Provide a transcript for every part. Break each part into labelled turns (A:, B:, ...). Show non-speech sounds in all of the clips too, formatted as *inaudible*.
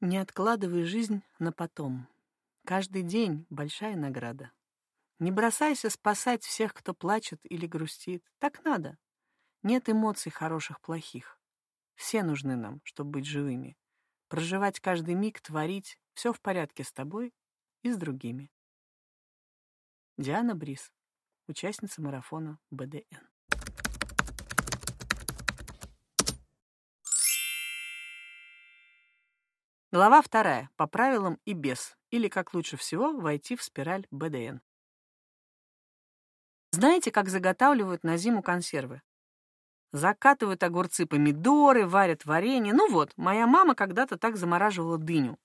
A: Не откладывай жизнь на потом. Каждый день — большая награда. Не бросайся спасать всех, кто плачет или грустит. Так надо. Нет эмоций хороших, плохих. Все нужны нам, чтобы быть живыми. Проживать каждый миг, творить — все в порядке с тобой и с другими. Диана Брис, участница марафона БДН. Глава вторая. По правилам и без. Или как лучше всего войти в спираль БДН. Знаете, как заготавливают на зиму консервы? Закатывают огурцы, помидоры, варят варенье. Ну вот, моя мама когда-то так замораживала дыню.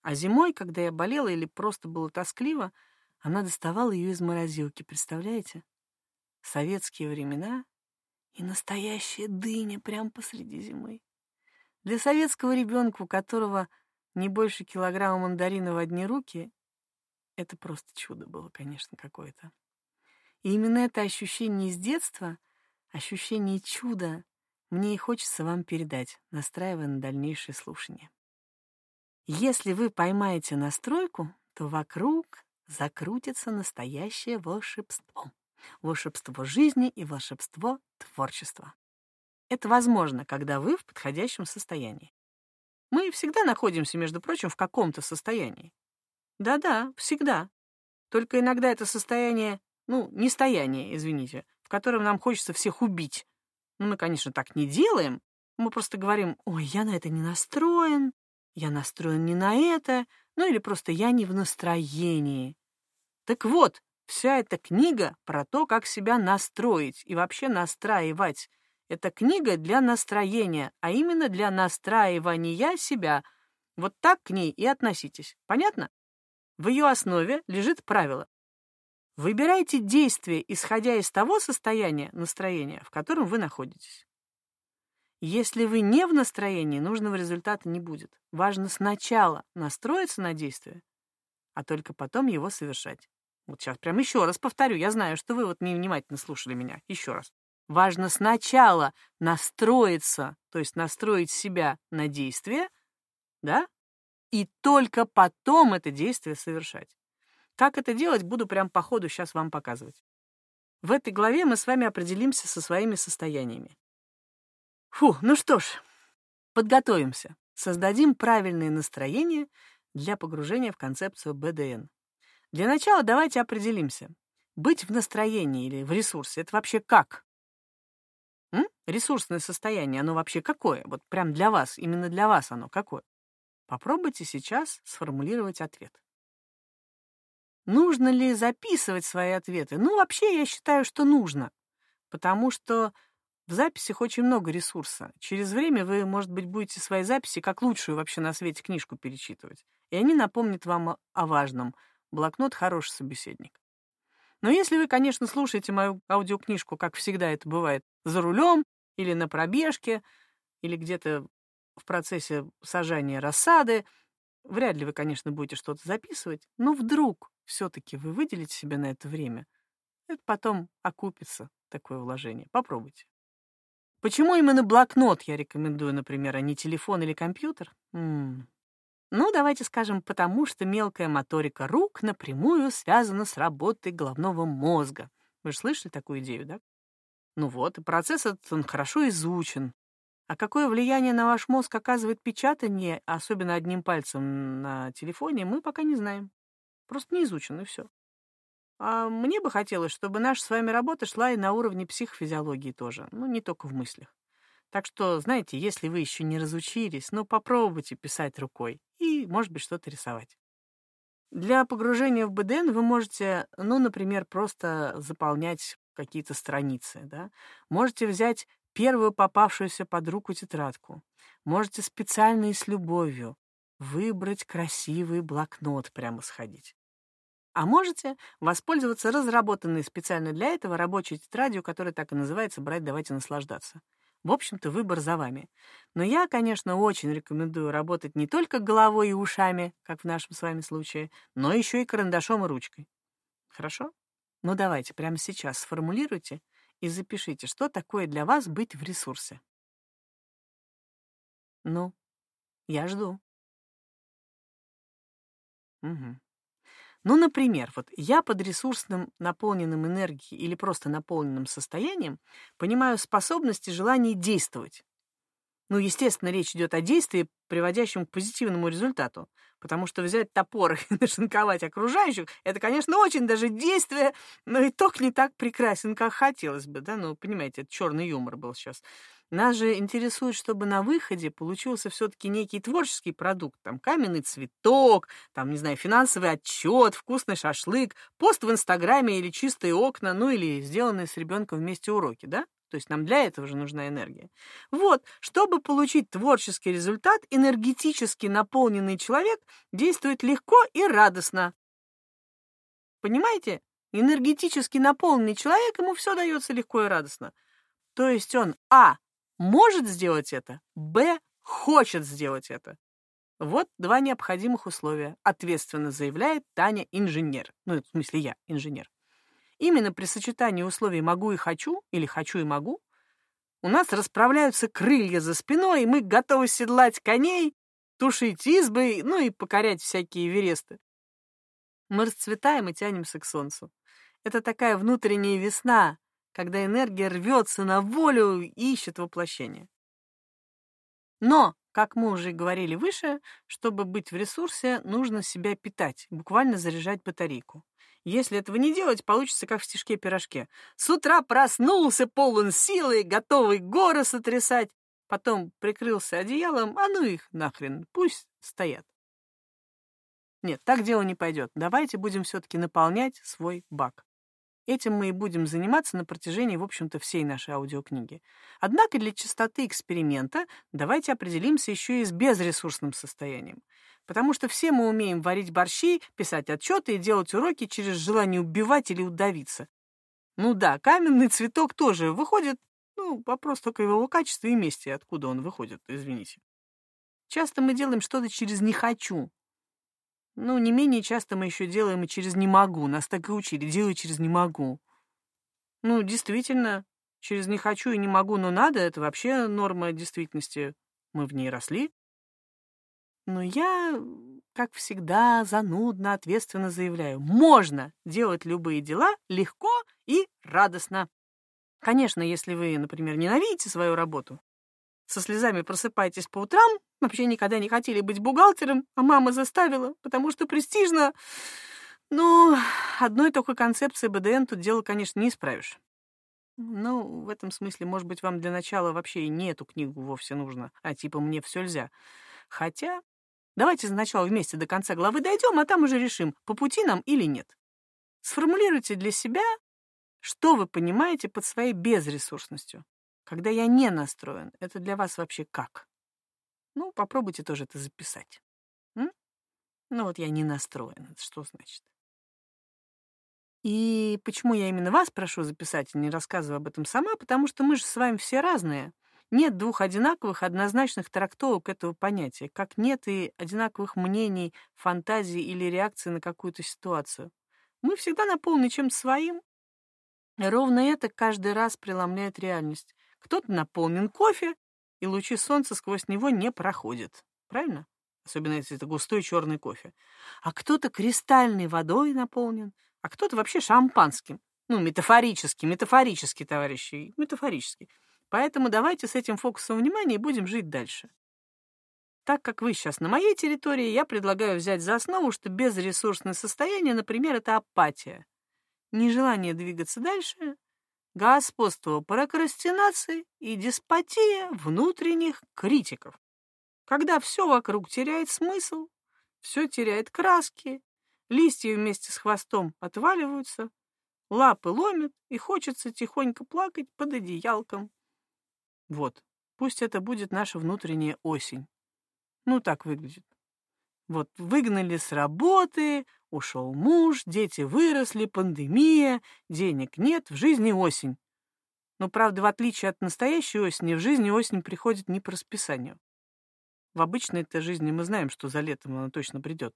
A: А зимой, когда я болела или просто было тоскливо, она доставала ее из морозилки, представляете? Советские времена и настоящая дыня прямо посреди зимы. Для советского ребенка, у которого не больше килограмма мандарина в одни руки, это просто чудо было, конечно, какое-то. И именно это ощущение из детства, ощущение чуда, мне и хочется вам передать, настраивая на дальнейшее слушание. Если вы поймаете настройку, то вокруг закрутится настоящее волшебство. Волшебство жизни и волшебство творчества. Это возможно, когда вы в подходящем состоянии. Мы всегда находимся, между прочим, в каком-то состоянии. Да-да, всегда. Только иногда это состояние, ну, не стояние, извините, в котором нам хочется всех убить. Ну, мы, конечно, так не делаем. Мы просто говорим, ой, я на это не настроен, я настроен не на это, ну или просто я не в настроении. Так вот, вся эта книга про то, как себя настроить и вообще настраивать это книга для настроения, а именно для настраивания себя. Вот так к ней и относитесь. Понятно? В ее основе лежит правило. Выбирайте действия, исходя из того состояния, настроения, в котором вы находитесь. Если вы не в настроении, нужного результата не будет. Важно сначала настроиться на действие, а только потом его совершать. Вот сейчас прям еще раз повторю. Я знаю, что вы вот невнимательно слушали меня. Еще раз. Важно сначала настроиться, то есть настроить себя на действие, да, и только потом это действие совершать. Как это делать, буду прям по ходу сейчас вам показывать. В этой главе мы с вами определимся со своими состояниями. Фу, ну что ж, подготовимся. Создадим правильное настроение для погружения в концепцию БДН. Для начала давайте определимся. Быть в настроении или в ресурсе — это вообще как? Ресурсное состояние, оно вообще какое? Вот прям для вас, именно для вас оно какое? Попробуйте сейчас сформулировать ответ. Нужно ли записывать свои ответы? Ну, вообще, я считаю, что нужно, потому что в записях очень много ресурса. Через время вы, может быть, будете свои записи как лучшую вообще на свете книжку перечитывать, и они напомнят вам о важном. Блокнот — хороший собеседник. Но если вы, конечно, слушаете мою аудиокнижку, как всегда это бывает, за рулем или на пробежке, или где-то в процессе сажания рассады, вряд ли вы, конечно, будете что-то записывать, но вдруг все-таки вы выделите себе на это время, это потом окупится, такое вложение. Попробуйте. Почему именно блокнот я рекомендую, например, а не телефон или компьютер? М -м. Ну, давайте скажем, потому что мелкая моторика рук напрямую связана с работой головного мозга. Вы же слышали такую идею, да? Ну вот, процесс этот, он хорошо изучен. А какое влияние на ваш мозг оказывает печатание, особенно одним пальцем на телефоне, мы пока не знаем. Просто не изучен, и все. А мне бы хотелось, чтобы наша с вами работа шла и на уровне психофизиологии тоже, ну, не только в мыслях. Так что, знаете, если вы еще не разучились, ну, попробуйте писать рукой и, может быть, что-то рисовать. Для погружения в БДН вы можете, ну, например, просто заполнять какие-то страницы, да. Можете взять первую попавшуюся под руку тетрадку. Можете специально и с любовью выбрать красивый блокнот, прямо сходить. А можете воспользоваться разработанной специально для этого рабочей тетрадью, которая так и называется «Брать, давайте наслаждаться». В общем-то, выбор за вами. Но я, конечно, очень рекомендую работать не только головой и ушами, как в нашем с вами случае, но еще и карандашом и ручкой. Хорошо? Ну давайте прямо сейчас сформулируйте и запишите, что такое для вас быть в ресурсе. Ну, Я жду. Угу. Ну, например, вот я под ресурсным, наполненным энергией или просто наполненным состоянием понимаю способность и желание действовать. Ну, естественно, речь идет о действии, приводящем к позитивному результату. Потому что взять топор *laughs* и нашинковать окружающих, это, конечно, очень даже действие, но итог не так прекрасен, как хотелось бы, да? Ну, понимаете, это черный юмор был сейчас. Нас же интересует, чтобы на выходе получился все-таки некий творческий продукт. Там каменный цветок, там, не знаю, финансовый отчет, вкусный шашлык, пост в Инстаграме или чистые окна, ну или сделанные с ребенком вместе уроки, да? То есть нам для этого же нужна энергия. Вот, чтобы получить творческий результат, энергетически наполненный человек действует легко и радостно. Понимаете? Энергетически наполненный человек, ему все дается легко и радостно. То есть он, а, может сделать это, б, хочет сделать это. Вот два необходимых условия, ответственно заявляет Таня инженер. Ну, в смысле я инженер. Именно при сочетании условий «могу» и «хочу» или «хочу» и «могу» у нас расправляются крылья за спиной, и мы готовы седлать коней, тушить избы, ну и покорять всякие вересты. Мы расцветаем и тянемся к солнцу. Это такая внутренняя весна, когда энергия рвется на волю и ищет воплощение. Но, как мы уже говорили выше, чтобы быть в ресурсе, нужно себя питать, буквально заряжать батарейку. Если этого не делать, получится как в стишке-пирожке. С утра проснулся полон силы, готовый горы сотрясать. Потом прикрылся одеялом, а ну их нахрен, пусть стоят. Нет, так дело не пойдет. Давайте будем все-таки наполнять свой бак. Этим мы и будем заниматься на протяжении, в общем-то, всей нашей аудиокниги. Однако для чистоты эксперимента давайте определимся еще и с безресурсным состоянием. Потому что все мы умеем варить борщи, писать отчеты и делать уроки через желание убивать или удавиться. Ну да, каменный цветок тоже выходит, ну, вопрос только его качества и месте, откуда он выходит, извините. Часто мы делаем что-то через «не хочу», ну, не менее часто мы еще делаем и через «не могу». Нас так и учили. Делай через «не могу». Ну, действительно, через «не хочу» и «не могу», но надо. Это вообще норма действительности. Мы в ней росли. Но я, как всегда, занудно, ответственно заявляю. Можно делать любые дела легко и радостно. Конечно, если вы, например, ненавидите свою работу, со слезами просыпаетесь по утрам, вообще никогда не хотели быть бухгалтером, а мама заставила, потому что престижно. Ну, одной только концепции БДН тут дело, конечно, не исправишь. Ну, в этом смысле, может быть, вам для начала вообще и не эту книгу вовсе нужно, а типа «мне все нельзя». Хотя, давайте сначала вместе до конца главы дойдем, а там уже решим, по пути нам или нет. Сформулируйте для себя, что вы понимаете под своей безресурсностью. Когда я не настроен, это для вас вообще как? Ну, попробуйте тоже это записать. М? Ну вот я не настроен. Это что значит? И почему я именно вас прошу записать, не рассказываю об этом сама, потому что мы же с вами все разные. Нет двух одинаковых, однозначных трактовок этого понятия, как нет и одинаковых мнений, фантазий или реакций на какую-то ситуацию. Мы всегда наполнены чем-то своим. Ровно это каждый раз преломляет реальность. Кто-то наполнен кофе, и лучи солнца сквозь него не проходят. Правильно? Особенно если это густой черный кофе. А кто-то кристальной водой наполнен, а кто-то вообще шампанским. Ну, метафорически, метафорически, товарищи, метафорически. Поэтому давайте с этим фокусом внимания будем жить дальше. Так как вы сейчас на моей территории, я предлагаю взять за основу, что безресурсное состояние, например, это апатия. Нежелание двигаться дальше, господство прокрастинации и деспотия внутренних критиков. Когда все вокруг теряет смысл, все теряет краски, листья вместе с хвостом отваливаются, лапы ломят, и хочется тихонько плакать под одеялком. Вот, пусть это будет наша внутренняя осень. Ну, так выглядит. Вот выгнали с работы, ушел муж, дети выросли, пандемия, денег нет, в жизни осень. Но, правда, в отличие от настоящей осени, в жизни осень приходит не по расписанию. В обычной этой жизни мы знаем, что за летом она точно придет.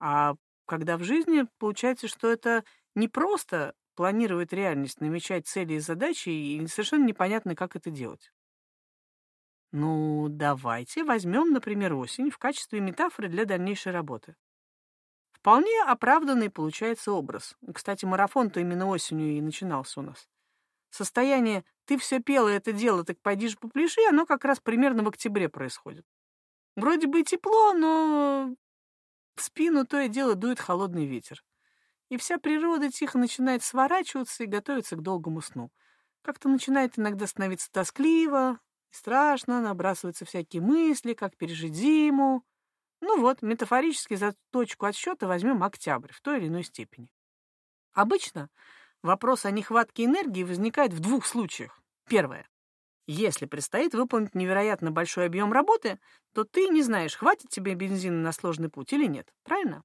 A: А когда в жизни, получается, что это не просто планировать реальность, намечать цели и задачи, и совершенно непонятно, как это делать. Ну, давайте возьмем, например, осень в качестве метафоры для дальнейшей работы. Вполне оправданный получается образ. Кстати, марафон-то именно осенью и начинался у нас. Состояние «ты все пела это дело, так пойди же попляши», оно как раз примерно в октябре происходит. Вроде бы тепло, но в спину то и дело дует холодный ветер. И вся природа тихо начинает сворачиваться и готовиться к долгому сну. Как-то начинает иногда становиться тоскливо, страшно, набрасываются всякие мысли, как пережить зиму. Ну вот, метафорически за точку отсчета возьмем октябрь в той или иной степени. Обычно вопрос о нехватке энергии возникает в двух случаях. Первое. Если предстоит выполнить невероятно большой объем работы, то ты не знаешь, хватит тебе бензина на сложный путь или нет. Правильно?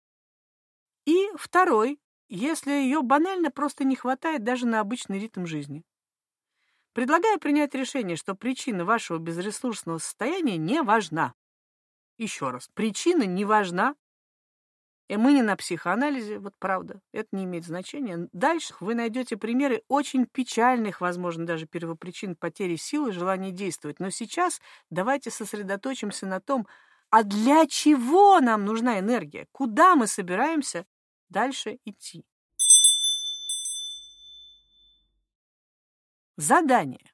A: И второй, если ее банально просто не хватает даже на обычный ритм жизни. Предлагаю принять решение, что причина вашего безресурсного состояния не важна. Еще раз, причина не важна. И мы не на психоанализе, вот правда, это не имеет значения. Дальше вы найдете примеры очень печальных, возможно, даже первопричин потери силы, желания действовать. Но сейчас давайте сосредоточимся на том, а для чего нам нужна энергия? Куда мы собираемся дальше идти? Задание.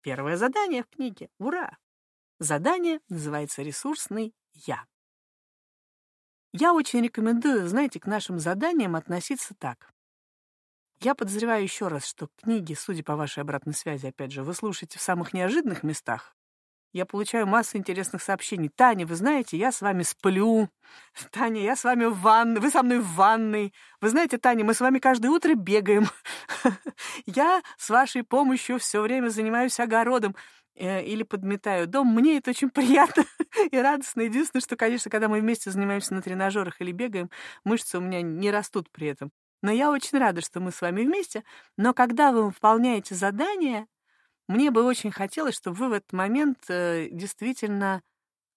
A: Первое задание в книге. Ура! Задание называется «Ресурсный я». Я очень рекомендую, знаете, к нашим заданиям относиться так. Я подозреваю еще раз, что книги, судя по вашей обратной связи, опять же, вы слушаете в самых неожиданных местах, я получаю массу интересных сообщений. Таня, вы знаете, я с вами сплю. *laughs* Таня, я с вами в ванной. Вы со мной в ванной. Вы знаете, Таня, мы с вами каждое утро бегаем. *laughs* Я с вашей помощью все время занимаюсь огородом э, или подметаю дом. Мне это очень *laughs* приятно и радостно. Единственное, что, конечно, когда мы вместе занимаемся на тренажерах или бегаем, мышцы у меня не растут при этом. Но я очень рада, что мы с вами вместе. Но когда вы выполняете задание, мне бы очень хотелось, чтобы вы в этот момент э, действительно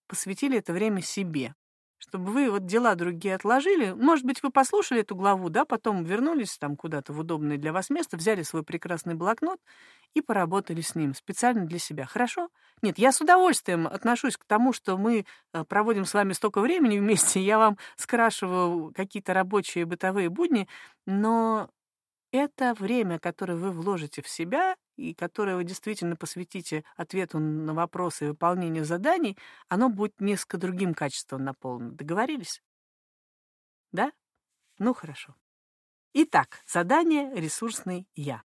A: посвятили это время себе, чтобы вы вот дела другие отложили. Может быть, вы послушали эту главу, да, потом вернулись там куда-то в удобное для вас место, взяли свой прекрасный блокнот и поработали с ним специально для себя. Хорошо? Нет, я с удовольствием отношусь к тому, что мы э, проводим с вами столько времени *laughs* вместе, я вам скрашиваю какие-то рабочие бытовые будни, но это время, которое вы вложите в себя и которое вы действительно посвятите ответу на вопросы и выполнению заданий, оно будет несколько другим качеством наполнено. Договорились? Да? Ну, хорошо. Итак, задание «Ресурсный я».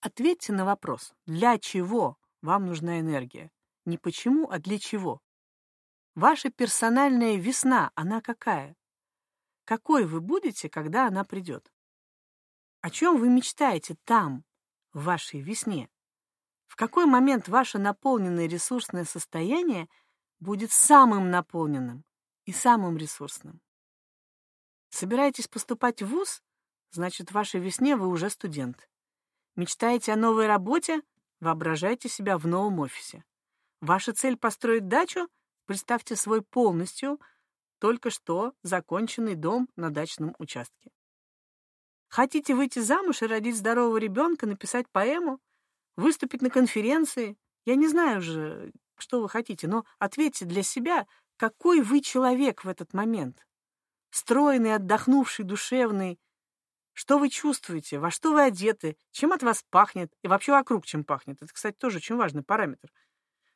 A: Ответьте на вопрос, для чего вам нужна энергия? Не почему, а для чего? Ваша персональная весна, она какая? Какой вы будете, когда она придет? О чем вы мечтаете там, в вашей весне? В какой момент ваше наполненное ресурсное состояние будет самым наполненным и самым ресурсным? Собираетесь поступать в ВУЗ? Значит, в вашей весне вы уже студент. Мечтаете о новой работе? Воображайте себя в новом офисе. Ваша цель — построить дачу? Представьте свой полностью только что законченный дом на дачном участке. Хотите выйти замуж и родить здорового ребенка, написать поэму, выступить на конференции? Я не знаю же, что вы хотите, но ответьте для себя, какой вы человек в этот момент. Стройный, отдохнувший, душевный. Что вы чувствуете, во что вы одеты, чем от вас пахнет и вообще вокруг чем пахнет. Это, кстати, тоже очень важный параметр.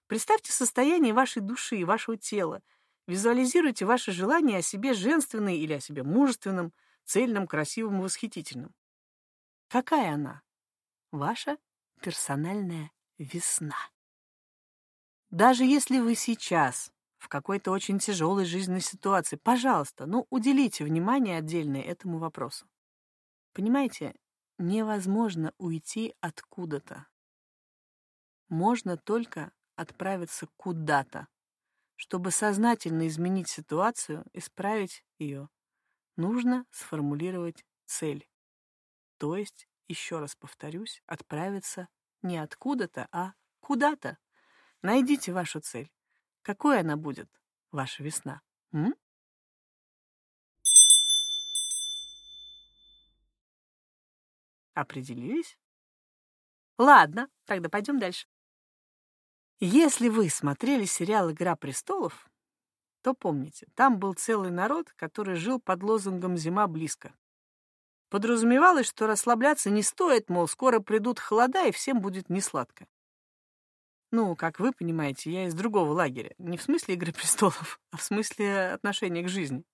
A: Представьте состояние вашей души, вашего тела. Визуализируйте ваши желания о себе женственным или о себе мужественным – цельным, красивым и восхитительным. Какая она? Ваша персональная весна. Даже если вы сейчас в какой-то очень тяжелой жизненной ситуации, пожалуйста, ну, уделите внимание отдельное этому вопросу. Понимаете, невозможно уйти откуда-то. Можно только отправиться куда-то, чтобы сознательно изменить ситуацию, исправить ее нужно сформулировать цель. То есть, еще раз повторюсь, отправиться не откуда-то, а куда-то. Найдите вашу цель. Какой она будет, ваша весна? М? Определились? Ладно, тогда пойдем дальше. Если вы смотрели сериал «Игра престолов», то помните, там был целый народ, который жил под лозунгом «Зима близко». Подразумевалось, что расслабляться не стоит, мол, скоро придут холода, и всем будет несладко. Ну, как вы понимаете, я из другого лагеря. Не в смысле «Игры престолов», а в смысле отношения к жизни.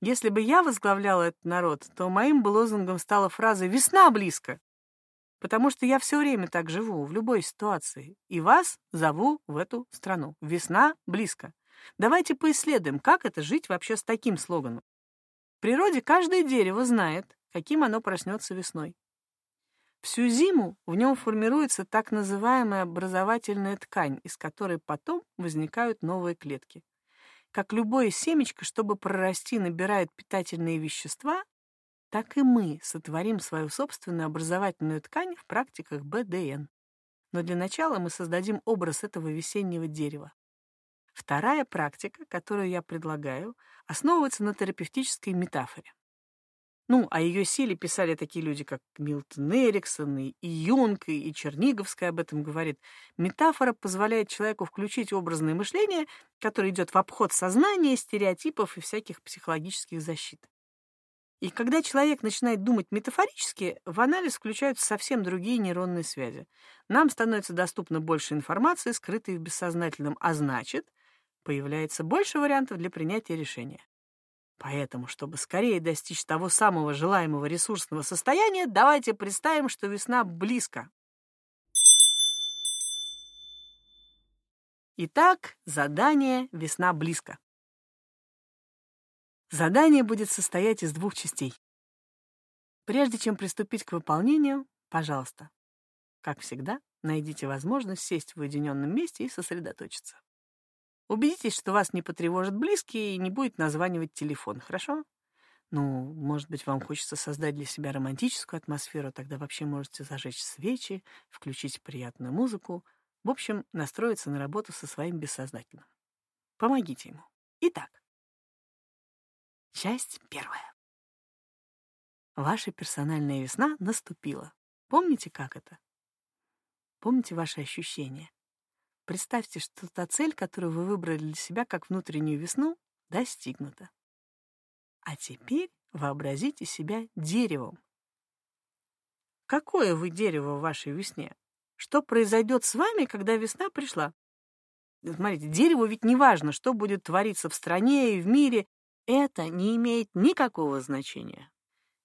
A: Если бы я возглавляла этот народ, то моим бы лозунгом стала фраза «Весна близко», потому что я все время так живу, в любой ситуации, и вас зову в эту страну. Весна близко. Давайте поисследуем, как это жить вообще с таким слоганом. В природе каждое дерево знает, каким оно проснется весной. Всю зиму в нем формируется так называемая образовательная ткань, из которой потом возникают новые клетки. Как любое семечко, чтобы прорасти, набирает питательные вещества, так и мы сотворим свою собственную образовательную ткань в практиках БДН. Но для начала мы создадим образ этого весеннего дерева. Вторая практика, которую я предлагаю, основывается на терапевтической метафоре. Ну, о ее силе писали такие люди, как Милтон Эриксон, и Юнг, и Черниговская об этом говорит. Метафора позволяет человеку включить образное мышление, которое идет в обход сознания, стереотипов и всяких психологических защит. И когда человек начинает думать метафорически, в анализ включаются совсем другие нейронные связи. Нам становится доступно больше информации, скрытой в бессознательном, а значит, появляется больше вариантов для принятия решения. Поэтому, чтобы скорее достичь того самого желаемого ресурсного состояния, давайте представим, что весна близко. Итак, задание «Весна близко». Задание будет состоять из двух частей. Прежде чем приступить к выполнению, пожалуйста, как всегда, найдите возможность сесть в уединенном месте и сосредоточиться. Убедитесь, что вас не потревожат близкие и не будет названивать телефон, хорошо? Ну, может быть, вам хочется создать для себя романтическую атмосферу, тогда вообще можете зажечь свечи, включить приятную музыку, в общем, настроиться на работу со своим бессознательным. Помогите ему. Итак, часть первая. Ваша персональная весна наступила. Помните, как это? Помните ваши ощущения? Представьте, что та цель, которую вы выбрали для себя как внутреннюю весну, достигнута. А теперь вообразите себя деревом. Какое вы дерево в вашей весне? Что произойдет с вами, когда весна пришла? Смотрите, дереву ведь не важно, что будет твориться в стране и в мире. Это не имеет никакого значения.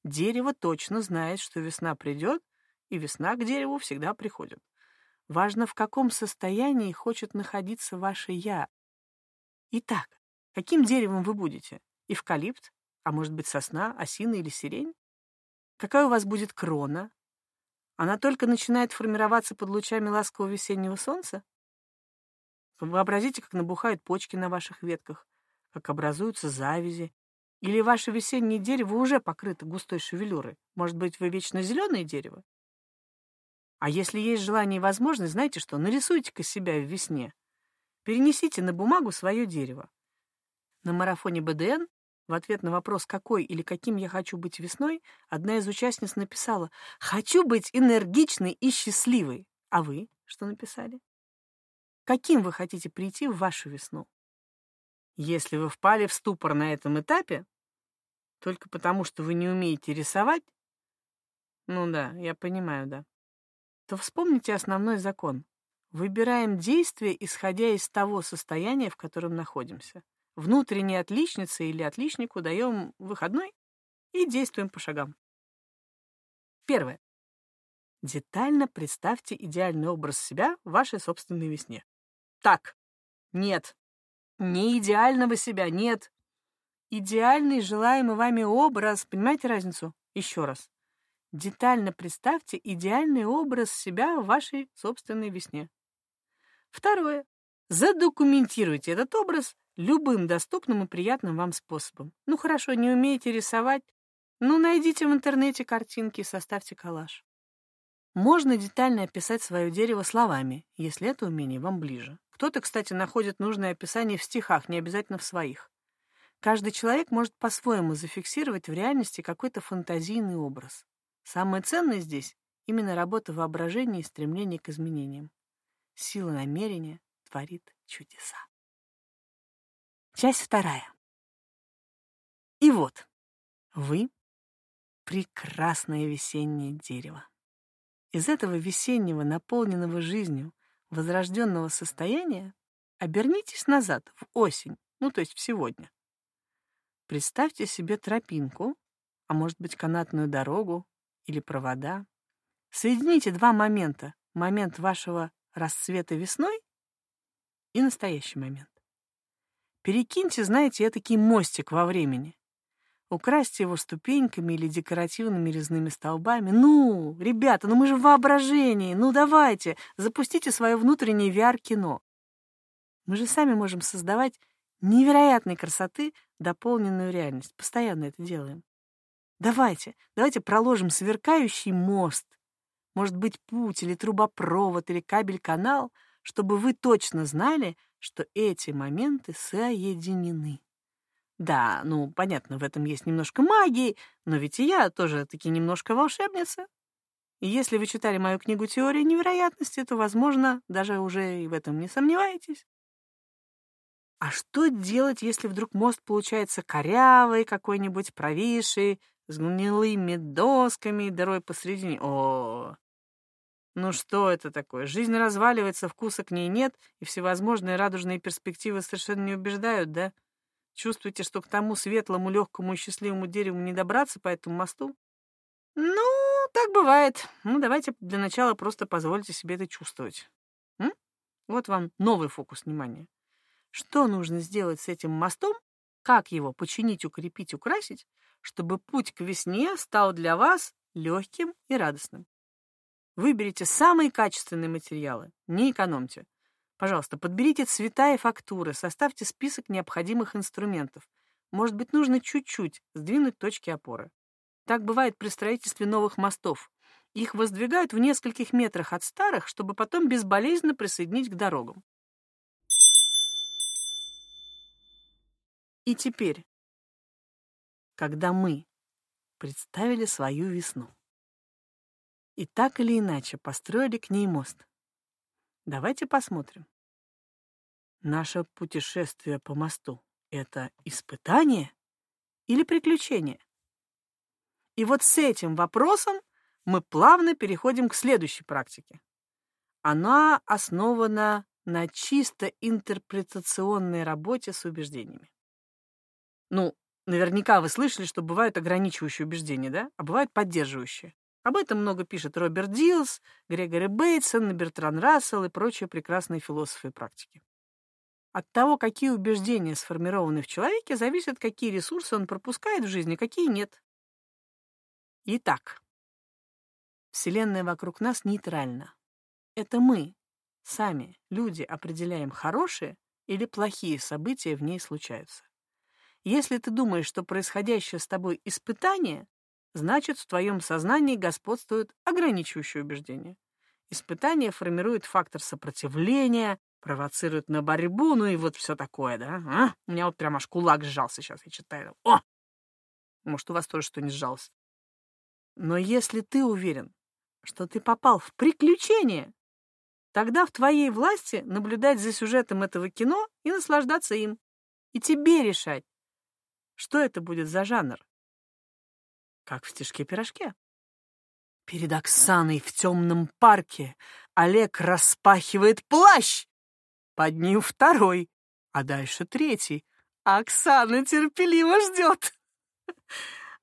A: Дерево точно знает, что весна придет, и весна к дереву всегда приходит. Важно, в каком состоянии хочет находиться ваше «я». Итак, каким деревом вы будете? Эвкалипт? А может быть, сосна, осина или сирень? Какая у вас будет крона? Она только начинает формироваться под лучами ласкового весеннего солнца? Вообразите, как набухают почки на ваших ветках, как образуются завязи. Или ваше весеннее дерево уже покрыто густой шевелюрой. Может быть, вы вечно зеленое дерево? А если есть желание и возможность, знаете что, нарисуйте-ка себя в весне. Перенесите на бумагу свое дерево. На марафоне БДН в ответ на вопрос, какой или каким я хочу быть весной, одна из участниц написала «Хочу быть энергичной и счастливой». А вы что написали? Каким вы хотите прийти в вашу весну? Если вы впали в ступор на этом этапе, только потому что вы не умеете рисовать, ну да, я понимаю, да то вспомните основной закон. Выбираем действие, исходя из того состояния, в котором находимся. Внутренней отличнице или отличнику даем выходной и действуем по шагам. Первое. Детально представьте идеальный образ себя в вашей собственной весне. Так, нет, не идеального себя, нет. Идеальный желаемый вами образ, понимаете разницу? Еще раз. Детально представьте идеальный образ себя в вашей собственной весне. Второе. Задокументируйте этот образ любым доступным и приятным вам способом. Ну хорошо, не умеете рисовать? Ну найдите в интернете картинки и составьте коллаж. Можно детально описать свое дерево словами, если это умение вам ближе. Кто-то, кстати, находит нужное описание в стихах, не обязательно в своих. Каждый человек может по-своему зафиксировать в реальности какой-то фантазийный образ. Самое ценное здесь — именно работа воображения и стремление к изменениям. Сила намерения, творит чудеса. Часть вторая. И вот, вы — прекрасное весеннее дерево. Из этого весеннего, наполненного жизнью, возрожденного состояния обернитесь назад, в осень, ну, то есть в сегодня. Представьте себе тропинку, а может быть, канатную дорогу или провода. Соедините два момента. Момент вашего расцвета весной и настоящий момент. Перекиньте, знаете, этакий мостик во времени. Украсьте его ступеньками или декоративными резными столбами. Ну, ребята, ну мы же в воображении. Ну давайте, запустите свое внутреннее VR-кино. Мы же сами можем создавать невероятной красоты дополненную реальность. Постоянно это делаем. Давайте, давайте проложим сверкающий мост. Может быть, путь или трубопровод или кабель-канал, чтобы вы точно знали, что эти моменты соединены. Да, ну, понятно, в этом есть немножко магии, но ведь и я тоже таки немножко волшебница. И если вы читали мою книгу «Теория невероятности», то, возможно, даже уже и в этом не сомневаетесь. А что делать, если вдруг мост получается корявый, какой-нибудь провисший, с гнилыми досками и дырой посредине? О, ну что это такое? Жизнь разваливается, вкуса к ней нет, и всевозможные радужные перспективы совершенно не убеждают, да? Чувствуете, что к тому светлому, легкому и счастливому дереву не добраться по этому мосту? Ну, так бывает. Ну, давайте для начала просто позвольте себе это чувствовать. М? Вот вам новый фокус внимания. Что нужно сделать с этим мостом? Как его починить, укрепить, украсить, чтобы путь к весне стал для вас легким и радостным? Выберите самые качественные материалы, не экономьте. Пожалуйста, подберите цвета и фактуры, составьте список необходимых инструментов. Может быть, нужно чуть-чуть сдвинуть точки опоры. Так бывает при строительстве новых мостов. Их воздвигают в нескольких метрах от старых, чтобы потом безболезненно присоединить к дорогам. И теперь, когда мы представили свою весну и так или иначе построили к ней мост, Давайте посмотрим. Наше путешествие по мосту — это испытание или приключение? И вот с этим вопросом мы плавно переходим к следующей практике. Она основана на чисто интерпретационной работе с убеждениями. Ну, наверняка вы слышали, что бывают ограничивающие убеждения, да? А бывают поддерживающие. Об этом много пишет Роберт Дилс, Грегори Бейтсон, Бертран Рассел и прочие прекрасные философы и практики. От того, какие убеждения сформированы в человеке, зависит, какие ресурсы он пропускает в жизни, какие нет. Итак, Вселенная вокруг нас нейтральна. Это мы, сами, люди, определяем, хорошие или плохие события в ней случаются. Если ты думаешь, что происходящее с тобой испытание, значит, в твоем сознании господствуют ограничивающие убеждения. Испытание формирует фактор сопротивления, провоцирует на борьбу, ну и вот все такое, да? А? У меня вот прям аж кулак сжался сейчас, я читаю. О! Может, у вас тоже что-нибудь сжалось. Но если ты уверен, что ты попал в приключение, тогда в твоей власти наблюдать за сюжетом этого кино и наслаждаться им. И тебе решать, что это будет за жанр как в стишке-пирожке. Перед Оксаной в темном парке Олег распахивает плащ. Под ним второй, а дальше третий. Оксана терпеливо ждет. *laughs*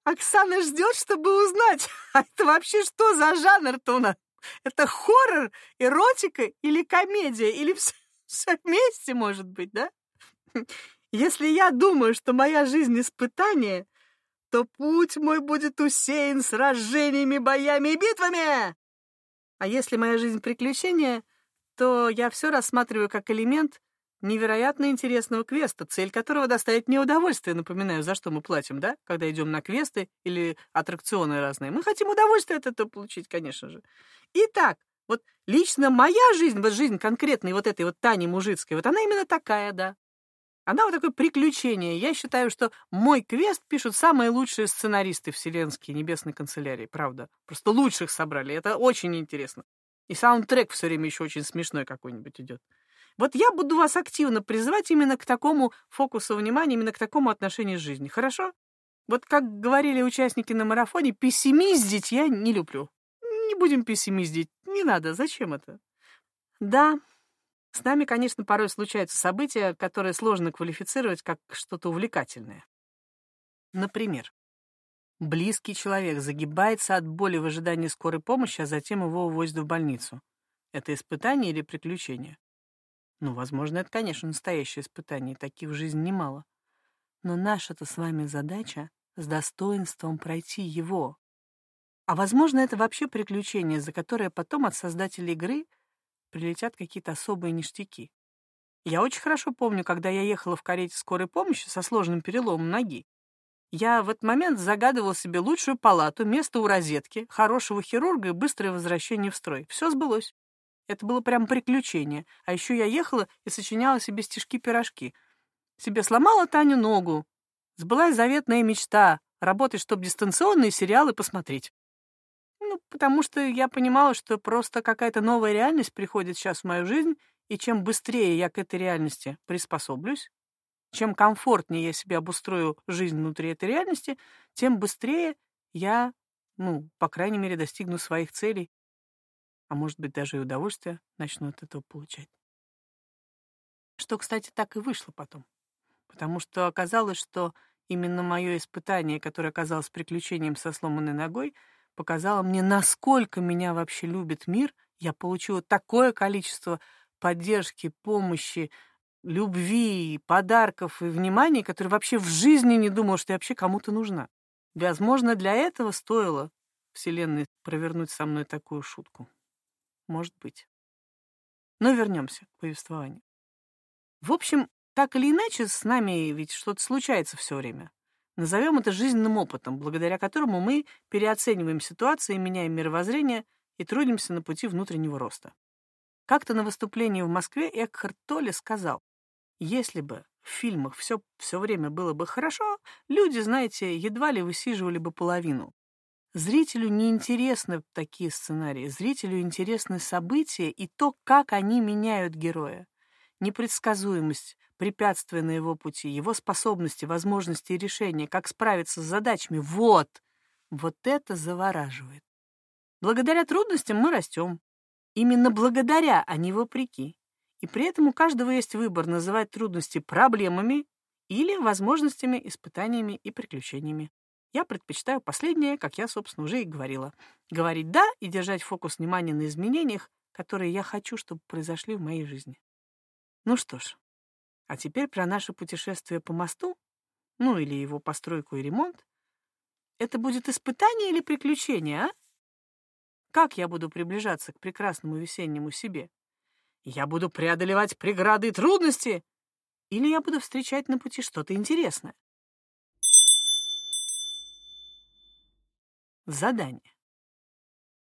A: Оксана ждет, чтобы узнать, *laughs* а это вообще что за жанр-то у нас? Это хоррор, эротика или комедия? Или все, *laughs* все вместе, может быть, да? Если я думаю, что моя жизнь — испытание, то путь мой будет усеян сражениями, боями и битвами. А если моя жизнь приключение, то я все рассматриваю как элемент невероятно интересного квеста, цель которого доставить мне удовольствие. Напоминаю, за что мы платим, да, когда идем на квесты или аттракционы разные. Мы хотим удовольствие от этого получить, конечно же. Итак, вот лично моя жизнь, вот жизнь конкретной вот этой вот Тани Мужицкой, вот она именно такая, да. Она вот такое приключение. Я считаю, что мой квест пишут самые лучшие сценаристы вселенские небесной канцелярии, правда. Просто лучших собрали. Это очень интересно. И саундтрек все время еще очень смешной какой-нибудь идет. Вот я буду вас активно призывать именно к такому фокусу внимания, именно к такому отношению к жизни. Хорошо? Вот как говорили участники на марафоне, пессимиздить я не люблю. Не будем пессимиздить. Не надо. Зачем это? Да, с нами, конечно, порой случаются события, которые сложно квалифицировать как что-то увлекательное. Например, близкий человек загибается от боли в ожидании скорой помощи, а затем его увозят в больницу. Это испытание или приключение? Ну, возможно, это, конечно, настоящее испытание, таких в жизни немало. Но наша-то с вами задача с достоинством пройти его. А возможно, это вообще приключение, за которое потом от создателей игры прилетят какие-то особые ништяки. Я очень хорошо помню, когда я ехала в карете скорой помощи со сложным переломом ноги. Я в этот момент загадывал себе лучшую палату, место у розетки, хорошего хирурга и быстрое возвращение в строй. Все сбылось. Это было прям приключение. А еще я ехала и сочиняла себе стишки-пирожки. Себе сломала Таню ногу. Сбылась заветная мечта — работать, чтобы дистанционные сериалы посмотреть. Ну, потому что я понимала, что просто какая-то новая реальность приходит сейчас в мою жизнь, и чем быстрее я к этой реальности приспособлюсь, чем комфортнее я себе обустрою жизнь внутри этой реальности, тем быстрее я, ну, по крайней мере, достигну своих целей, а может быть, даже и удовольствие начну от этого получать. Что, кстати, так и вышло потом. Потому что оказалось, что именно мое испытание, которое оказалось приключением со сломанной ногой, показало мне, насколько меня вообще любит мир. Я получила такое количество поддержки, помощи, любви, подарков и внимания, которые вообще в жизни не думал, что я вообще кому-то нужна. Возможно, для этого стоило Вселенной провернуть со мной такую шутку. Может быть. Но вернемся к повествованию. В общем, так или иначе, с нами ведь что-то случается все время. Назовем это жизненным опытом, благодаря которому мы переоцениваем ситуации, меняем мировоззрение и трудимся на пути внутреннего роста. Как-то на выступлении в Москве Экхарт Толле сказал, если бы в фильмах все, все время было бы хорошо, люди, знаете, едва ли высиживали бы половину. Зрителю не интересны такие сценарии. Зрителю интересны события и то, как они меняют героя. Непредсказуемость, препятствия на его пути, его способности, возможности и решения, как справиться с задачами. Вот! Вот это завораживает. Благодаря трудностям мы растем. Именно благодаря, а не вопреки. И при этом у каждого есть выбор называть трудности проблемами или возможностями, испытаниями и приключениями. Я предпочитаю последнее, как я, собственно, уже и говорила. Говорить «да» и держать фокус внимания на изменениях, которые я хочу, чтобы произошли в моей жизни. Ну что ж, а теперь про наше путешествие по мосту, ну или его постройку и ремонт. Это будет испытание или приключение, а? Как я буду приближаться к прекрасному весеннему себе? Я буду преодолевать преграды и трудности? Или я буду встречать на пути что-то интересное? Задание.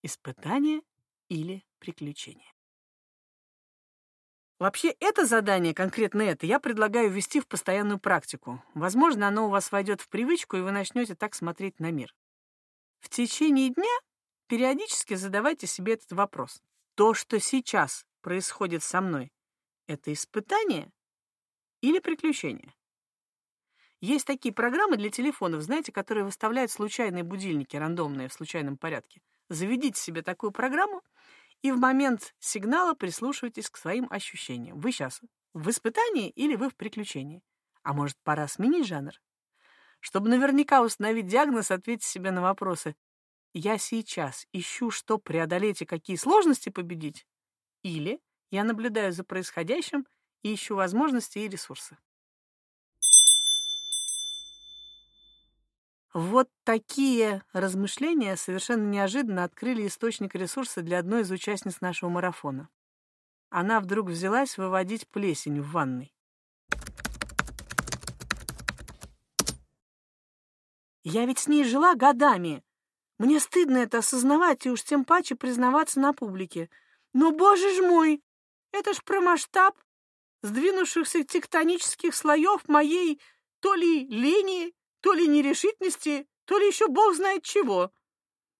A: Испытание или приключение. Вообще, это задание, конкретно это, я предлагаю ввести в постоянную практику. Возможно, оно у вас войдет в привычку, и вы начнете так смотреть на мир. В течение дня периодически задавайте себе этот вопрос. То, что сейчас происходит со мной, это испытание или приключение? Есть такие программы для телефонов, знаете, которые выставляют случайные будильники, рандомные, в случайном порядке. Заведите себе такую программу, и в момент сигнала прислушивайтесь к своим ощущениям. Вы сейчас в испытании или вы в приключении? А может, пора сменить жанр? Чтобы наверняка установить диагноз, ответьте себе на вопросы. Я сейчас ищу, что преодолеть и какие сложности победить? Или я наблюдаю за происходящим и ищу возможности и ресурсы. Вот такие размышления совершенно неожиданно открыли источник ресурса для одной из участниц нашего марафона. Она вдруг взялась выводить плесень в ванной. Я ведь с ней жила годами. Мне стыдно это осознавать и уж тем паче признаваться на публике. Но, боже ж мой, это ж про масштаб сдвинувшихся тектонических слоев моей то ли лени, то ли нерешительности, то ли еще бог знает чего.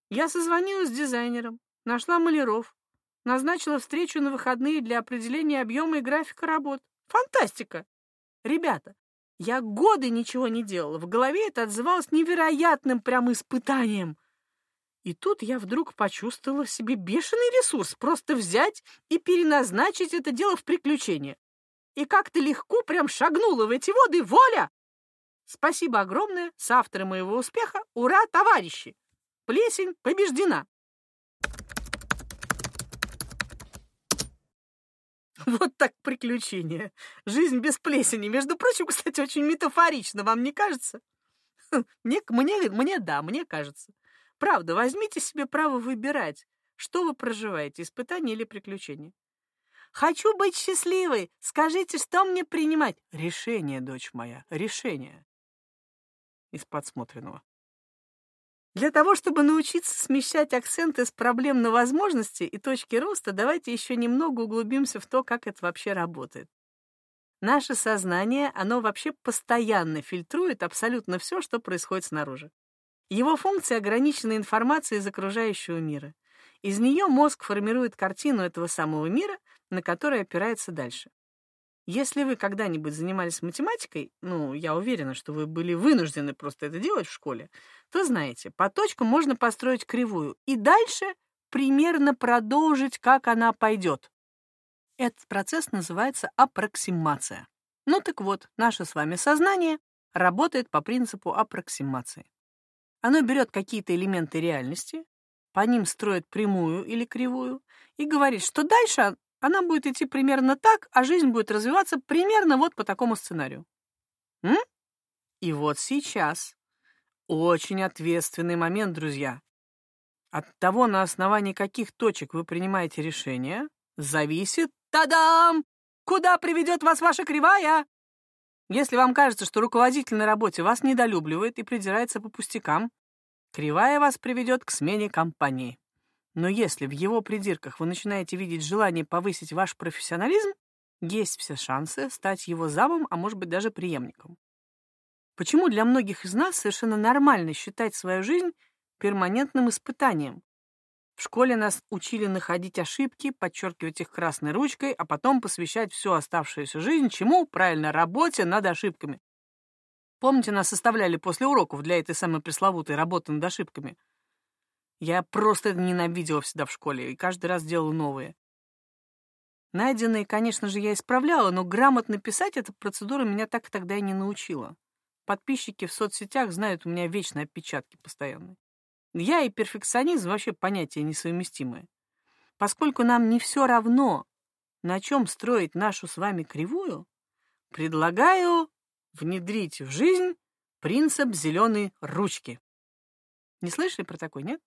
A: Я созвонилась с дизайнером, нашла маляров. Назначила встречу на выходные для определения объема и графика работ. Фантастика! Ребята, я годы ничего не делала. В голове это отзывалось невероятным прям испытанием. И тут я вдруг почувствовала в себе бешеный ресурс просто взять и переназначить это дело в приключение. И как-то легко прям шагнула в эти воды воля. Спасибо огромное, соавторы моего успеха. Ура, товарищи! Плесень побеждена. Вот так приключение. Жизнь без плесени. Между прочим, кстати, очень метафорично, вам не кажется? Мне, мне, мне да, мне кажется. Правда, возьмите себе право выбирать, что вы проживаете, испытание или приключение. Хочу быть счастливой. Скажите, что мне принимать? Решение, дочь моя, решение. Из подсмотренного. Для того, чтобы научиться смещать акценты с проблем на возможности и точки роста, давайте еще немного углубимся в то, как это вообще работает. Наше сознание, оно вообще постоянно фильтрует абсолютно все, что происходит снаружи. Его функция ограничена информацией из окружающего мира. Из нее мозг формирует картину этого самого мира, на которой опирается дальше. Если вы когда-нибудь занимались математикой, ну, я уверена, что вы были вынуждены просто это делать в школе, то знаете, по точкам можно построить кривую и дальше примерно продолжить, как она пойдет. Этот процесс называется аппроксимация. Ну так вот, наше с вами сознание работает по принципу аппроксимации. Оно берет какие-то элементы реальности, по ним строит прямую или кривую и говорит, что дальше она будет идти примерно так, а жизнь будет развиваться примерно вот по такому сценарию. М? И вот сейчас очень ответственный момент, друзья. От того, на основании каких точек вы принимаете решение, зависит, тадам, куда приведет вас ваша кривая. Если вам кажется, что руководитель на работе вас недолюбливает и придирается по пустякам, кривая вас приведет к смене компании. Но если в его придирках вы начинаете видеть желание повысить ваш профессионализм, есть все шансы стать его замом, а может быть даже преемником. Почему для многих из нас совершенно нормально считать свою жизнь перманентным испытанием? В школе нас учили находить ошибки, подчеркивать их красной ручкой, а потом посвящать всю оставшуюся жизнь чему? Правильно, работе над ошибками. Помните, нас составляли после уроков для этой самой пресловутой работы над ошибками? Я просто ненавидела всегда в школе и каждый раз делала новые. Найденные, конечно же, я исправляла, но грамотно писать эта процедура меня так тогда и не научила. Подписчики в соцсетях знают у меня вечные отпечатки постоянные. Я и перфекционизм вообще понятия несовместимые. Поскольку нам не все равно, на чем строить нашу с вами кривую, предлагаю внедрить в жизнь принцип зеленой ручки. Не слышали про такой, нет?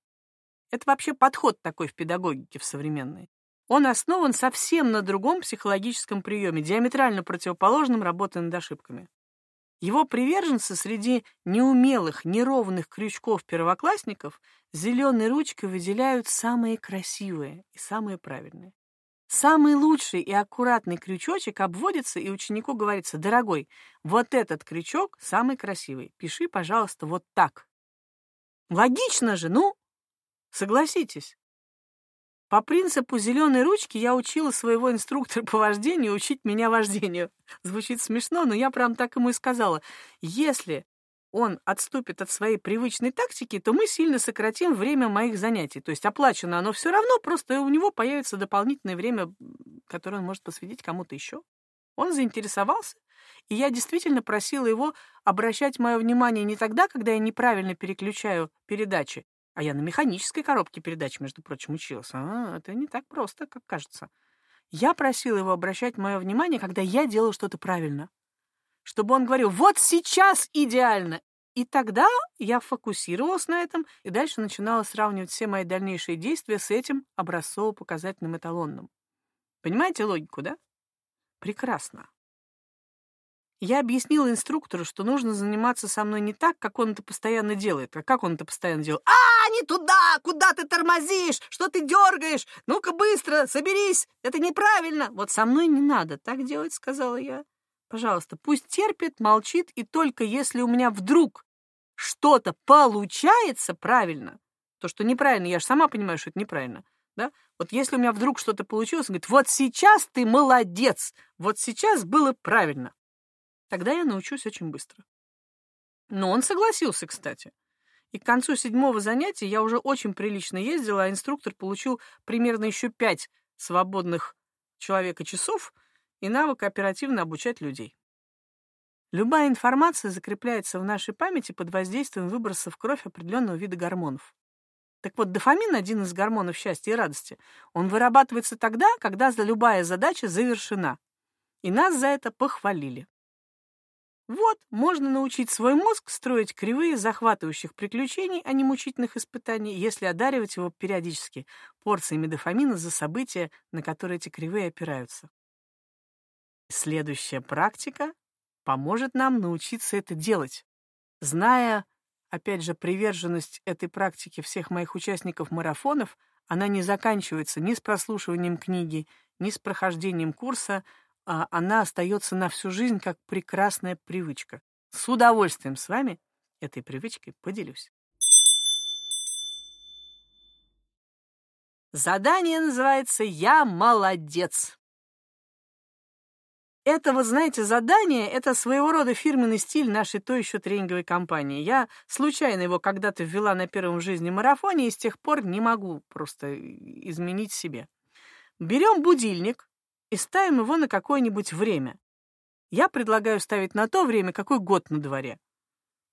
A: Это вообще подход такой в педагогике в современной. Он основан совсем на другом психологическом приеме, диаметрально противоположном работе над ошибками. Его приверженцы среди неумелых, неровных крючков первоклассников зеленой ручкой выделяют самые красивые и самые правильные. Самый лучший и аккуратный крючочек обводится, и ученику говорится, дорогой, вот этот крючок самый красивый, пиши, пожалуйста, вот так. Логично же, ну, согласитесь. По принципу зеленой ручки я учила своего инструктора по вождению учить меня вождению. Звучит смешно, но я прям так ему и сказала. Если он отступит от своей привычной тактики, то мы сильно сократим время моих занятий. То есть оплачено оно все равно, просто у него появится дополнительное время, которое он может посвятить кому-то еще. Он заинтересовался, и я действительно просила его обращать мое внимание не тогда, когда я неправильно переключаю передачи, а я на механической коробке передач, между прочим, учился. А, это не так просто, как кажется. Я просила его обращать мое внимание, когда я делаю что-то правильно. Чтобы он говорил, вот сейчас идеально. И тогда я фокусировалась на этом и дальше начинала сравнивать все мои дальнейшие действия с этим образцово-показательным эталонным. Понимаете логику, да? Прекрасно. Я объяснила инструктору, что нужно заниматься со мной не так, как он это постоянно делает, а как он это постоянно делает. «А, не туда! Куда ты тормозишь? Что ты дергаешь? Ну-ка быстро, соберись! Это неправильно!» «Вот со мной не надо так делать», — сказала я. «Пожалуйста, пусть терпит, молчит, и только если у меня вдруг что-то получается правильно, то, что неправильно, я же сама понимаю, что это неправильно, Да? Вот если у меня вдруг что-то получилось, он говорит, вот сейчас ты молодец, вот сейчас было правильно. Тогда я научусь очень быстро. Но он согласился, кстати. И к концу седьмого занятия я уже очень прилично ездила, а инструктор получил примерно еще пять свободных человека часов и навык оперативно обучать людей. Любая информация закрепляется в нашей памяти под воздействием выброса в кровь определенного вида гормонов. Так вот, дофамин, один из гормонов счастья и радости, он вырабатывается тогда, когда любая задача завершена. И нас за это похвалили. Вот, можно научить свой мозг строить кривые захватывающих приключений, а не мучительных испытаний, если одаривать его периодически порциями дофамина за события, на которые эти кривые опираются. Следующая практика поможет нам научиться это делать. Зная, опять же, приверженность этой практики всех моих участников марафонов, она не заканчивается ни с прослушиванием книги, ни с прохождением курса, а она остается на всю жизнь как прекрасная привычка. С удовольствием с вами этой привычкой поделюсь. Задание называется «Я молодец». Это, вот знаете, задание — это своего рода фирменный стиль нашей той еще тренинговой компании. Я случайно его когда-то ввела на первом в жизни марафоне и с тех пор не могу просто изменить себе. Берем будильник, и ставим его на какое-нибудь время. Я предлагаю ставить на то время, какой год на дворе.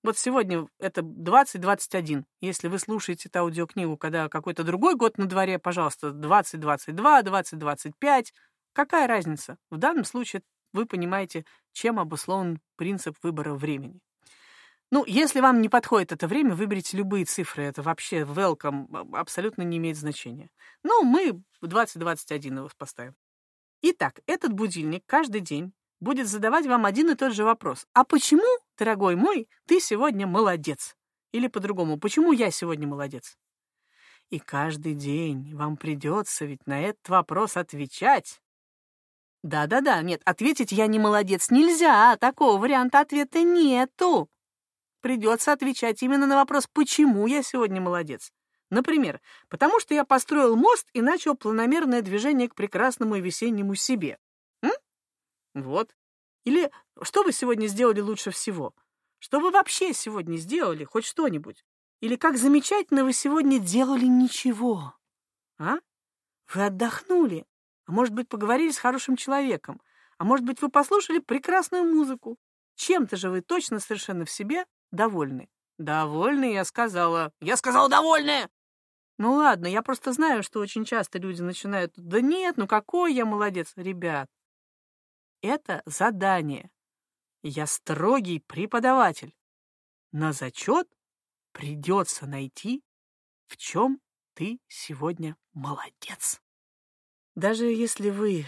A: Вот сегодня это 2021. Если вы слушаете эту аудиокнигу, когда какой-то другой год на дворе, пожалуйста, 2022, 2025. Какая разница? В данном случае вы понимаете, чем обусловлен принцип выбора времени. Ну, если вам не подходит это время, выберите любые цифры. Это вообще welcome, абсолютно не имеет значения. Ну, мы 2021 его поставим. Итак, этот будильник каждый день будет задавать вам один и тот же вопрос. А почему, дорогой мой, ты сегодня молодец? Или по-другому, почему я сегодня молодец? И каждый день вам придется ведь на этот вопрос отвечать. Да-да-да, нет, ответить «я не молодец» нельзя, такого варианта ответа нету. Придется отвечать именно на вопрос «почему я сегодня молодец?». Например, потому что я построил мост и начал планомерное движение к прекрасному и весеннему себе. М? Вот. Или что вы сегодня сделали лучше всего? Что вы вообще сегодня сделали, хоть что-нибудь? Или как замечательно вы сегодня делали ничего? А? Вы отдохнули? А может быть, поговорили с хорошим человеком? А может быть, вы послушали прекрасную музыку? Чем-то же вы точно совершенно в себе довольны. Довольны, я сказала. Я сказала довольны! Ну ладно, я просто знаю, что очень часто люди начинают, да нет, ну какой я молодец. Ребят, это задание. Я строгий преподаватель. На зачет придется найти, в чем ты сегодня молодец. Даже если вы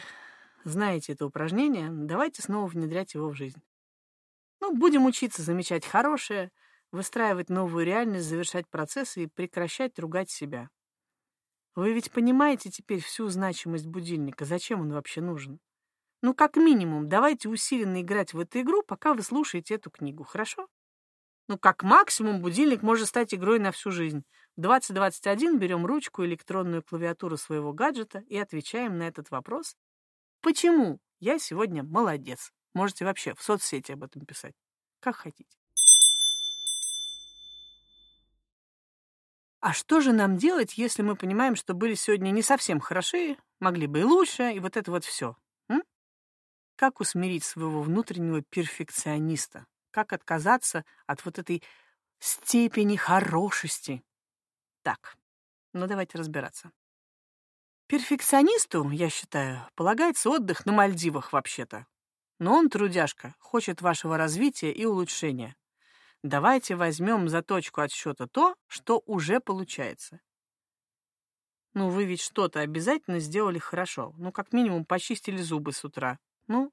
A: знаете это упражнение, давайте снова внедрять его в жизнь. Ну, будем учиться замечать хорошее, выстраивать новую реальность, завершать процессы и прекращать ругать себя. Вы ведь понимаете теперь всю значимость будильника, зачем он вообще нужен? Ну, как минимум, давайте усиленно играть в эту игру, пока вы слушаете эту книгу, хорошо? Ну, как максимум, будильник может стать игрой на всю жизнь. В 2021 берем ручку, электронную клавиатуру своего гаджета и отвечаем на этот вопрос. Почему я сегодня молодец? Можете вообще в соцсети об этом писать. Как хотите. А что же нам делать, если мы понимаем, что были сегодня не совсем хороши, могли бы и лучше, и вот это вот все? М? Как усмирить своего внутреннего перфекциониста? Как отказаться от вот этой степени хорошести? Так, ну давайте разбираться. Перфекционисту, я считаю, полагается отдых на Мальдивах вообще-то. Но он, трудяжка, хочет вашего развития и улучшения. Давайте возьмем за точку отсчета то, что уже получается. Ну, вы ведь что-то обязательно сделали хорошо. Ну, как минимум, почистили зубы с утра. Ну,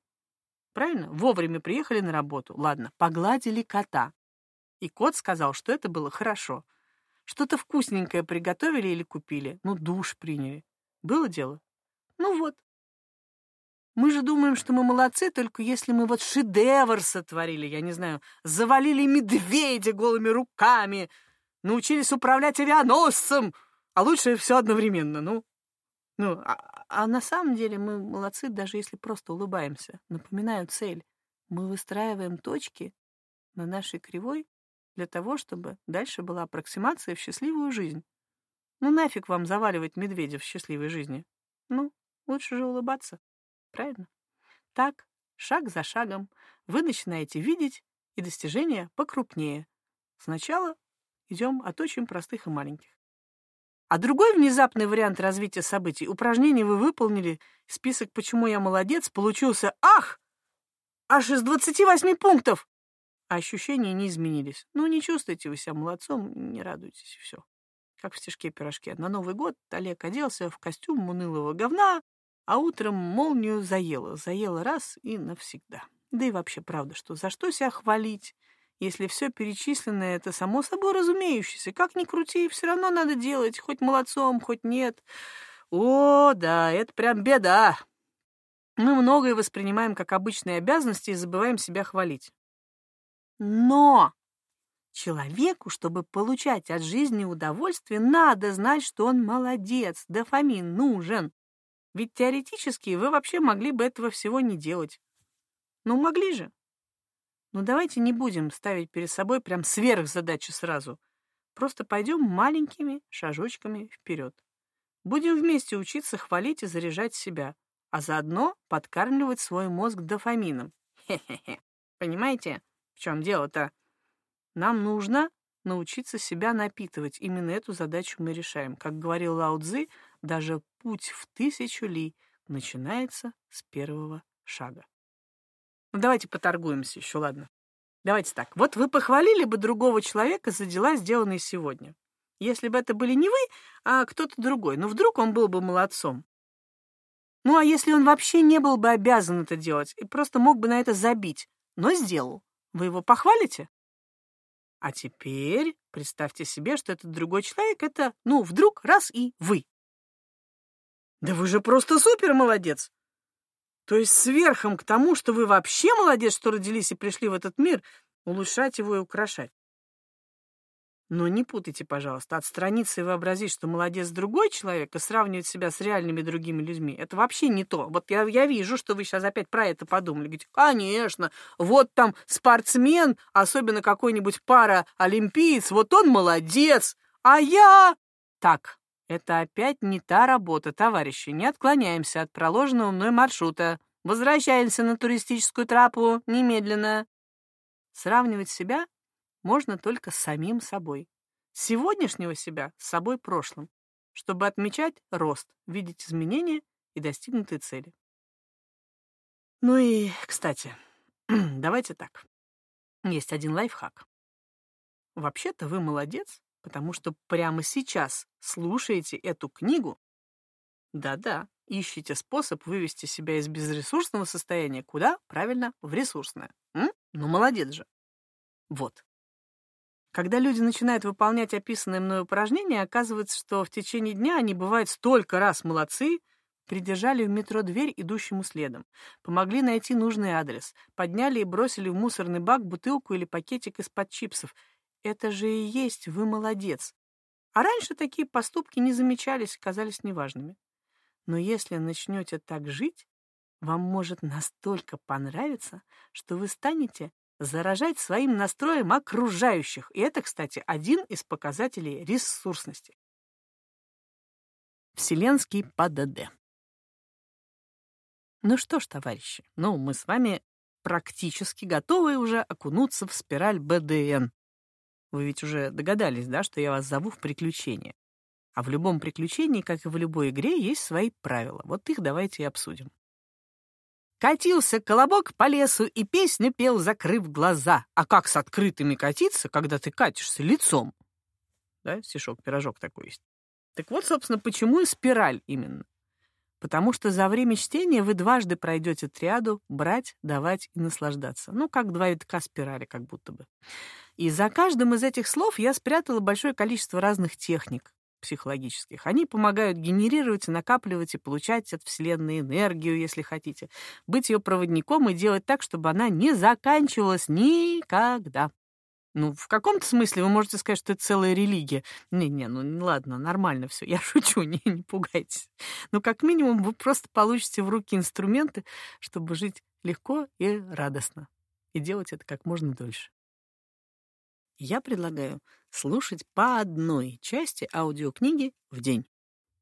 A: правильно? Вовремя приехали на работу. Ладно, погладили кота. И кот сказал, что это было хорошо. Что-то вкусненькое приготовили или купили. Ну, душ приняли. Было дело? Ну вот, мы же думаем, что мы молодцы, только если мы вот шедевр сотворили, я не знаю, завалили медведя голыми руками, научились управлять авианосцем, а лучше все одновременно, ну. Ну, а, а на самом деле мы молодцы, даже если просто улыбаемся. Напоминаю цель. Мы выстраиваем точки на нашей кривой для того, чтобы дальше была аппроксимация в счастливую жизнь. Ну нафиг вам заваливать медведя в счастливой жизни? Ну, лучше же улыбаться. Правильно? Так, шаг за шагом, вы начинаете видеть и достижения покрупнее. Сначала идем от очень простых и маленьких. А другой внезапный вариант развития событий — упражнение вы выполнили, список «Почему я молодец» получился «Ах! Аж из 28 пунктов!» А ощущения не изменились. Ну, не чувствуете вы себя молодцом, не радуйтесь, и все. Как в стишке-пирожке. На Новый год Олег оделся в костюм унылого говна, а утром молнию заело. Заело раз и навсегда. Да и вообще правда, что за что себя хвалить, если все перечисленное — это само собой разумеющееся. Как ни крути, все равно надо делать, хоть молодцом, хоть нет. О, да, это прям беда. Мы многое воспринимаем как обычные обязанности и забываем себя хвалить. Но человеку, чтобы получать от жизни удовольствие, надо знать, что он молодец, дофамин нужен. Ведь теоретически вы вообще могли бы этого всего не делать. Ну, могли же. Но давайте не будем ставить перед собой прям сверхзадачи сразу. Просто пойдем маленькими шажочками вперед. Будем вместе учиться хвалить и заряжать себя, а заодно подкармливать свой мозг дофамином. Хе-хе-хе. Понимаете, в чем дело-то? Нам нужно научиться себя напитывать. Именно эту задачу мы решаем. Как говорил Лао Цзи, даже путь в тысячу ли начинается с первого шага. Ну, давайте поторгуемся еще, ладно? Давайте так. Вот вы похвалили бы другого человека за дела, сделанные сегодня. Если бы это были не вы, а кто-то другой. Но вдруг он был бы молодцом. Ну, а если он вообще не был бы обязан это делать и просто мог бы на это забить, но сделал, вы его похвалите? А теперь представьте себе, что этот другой человек — это, ну, вдруг раз и вы. Да вы же просто супер молодец! То есть сверхом к тому, что вы вообще молодец, что родились и пришли в этот мир, улучшать его и украшать. Но не путайте, пожалуйста, отстраниться и вообразить, что молодец другой человек, и сравнивать себя с реальными другими людьми. Это вообще не то. Вот я, я вижу, что вы сейчас опять про это подумали. Говорите, конечно, вот там спортсмен, особенно какой-нибудь пара-олимпиец, вот он молодец, а я... Так, это опять не та работа, товарищи. Не отклоняемся от проложенного мной маршрута. Возвращаемся на туристическую трапу немедленно. Сравнивать себя можно только с самим собой. Сегодняшнего себя с собой прошлым, чтобы отмечать рост, видеть изменения и достигнутые цели. Ну и, кстати, *clears throat* давайте так. Есть один лайфхак. Вообще-то вы молодец, потому что прямо сейчас слушаете эту книгу. Да-да, ищите способ вывести себя из безресурсного состояния куда? Правильно, в ресурсное. М? Ну, молодец же. Вот. Когда люди начинают выполнять описанное мной упражнение, оказывается, что в течение дня они бывают столько раз молодцы, придержали в метро дверь идущему следом, помогли найти нужный адрес, подняли и бросили в мусорный бак бутылку или пакетик из-под чипсов. Это же и есть вы молодец. А раньше такие поступки не замечались, казались неважными. Но если начнете так жить, вам может настолько понравиться, что вы станете заражать своим настроем окружающих. И это, кстати, один из показателей ресурсности. Вселенский ПДД. Ну что ж, товарищи, ну мы с вами практически готовы уже окунуться в спираль БДН. Вы ведь уже догадались, да, что я вас зову в приключения. А в любом приключении, как и в любой игре, есть свои правила. Вот их давайте и обсудим. Катился колобок по лесу и песню пел, закрыв глаза. А как с открытыми катиться, когда ты катишься лицом? Да, стишок-пирожок такой есть. Так вот, собственно, почему и спираль именно. Потому что за время чтения вы дважды пройдете триаду брать, давать и наслаждаться. Ну, как два витка спирали, как будто бы. И за каждым из этих слов я спрятала большое количество разных техник, психологических. Они помогают генерировать, накапливать и получать от Вселенной энергию, если хотите, быть ее проводником и делать так, чтобы она не заканчивалась никогда. Ну, в каком-то смысле вы можете сказать, что это целая религия. Не-не, ну ладно, нормально все. Я *laughs* шучу, не, не пугайтесь. Но как минимум вы просто получите в руки инструменты, чтобы жить легко и радостно. И делать это как можно дольше. Я предлагаю слушать по одной части аудиокниги в день.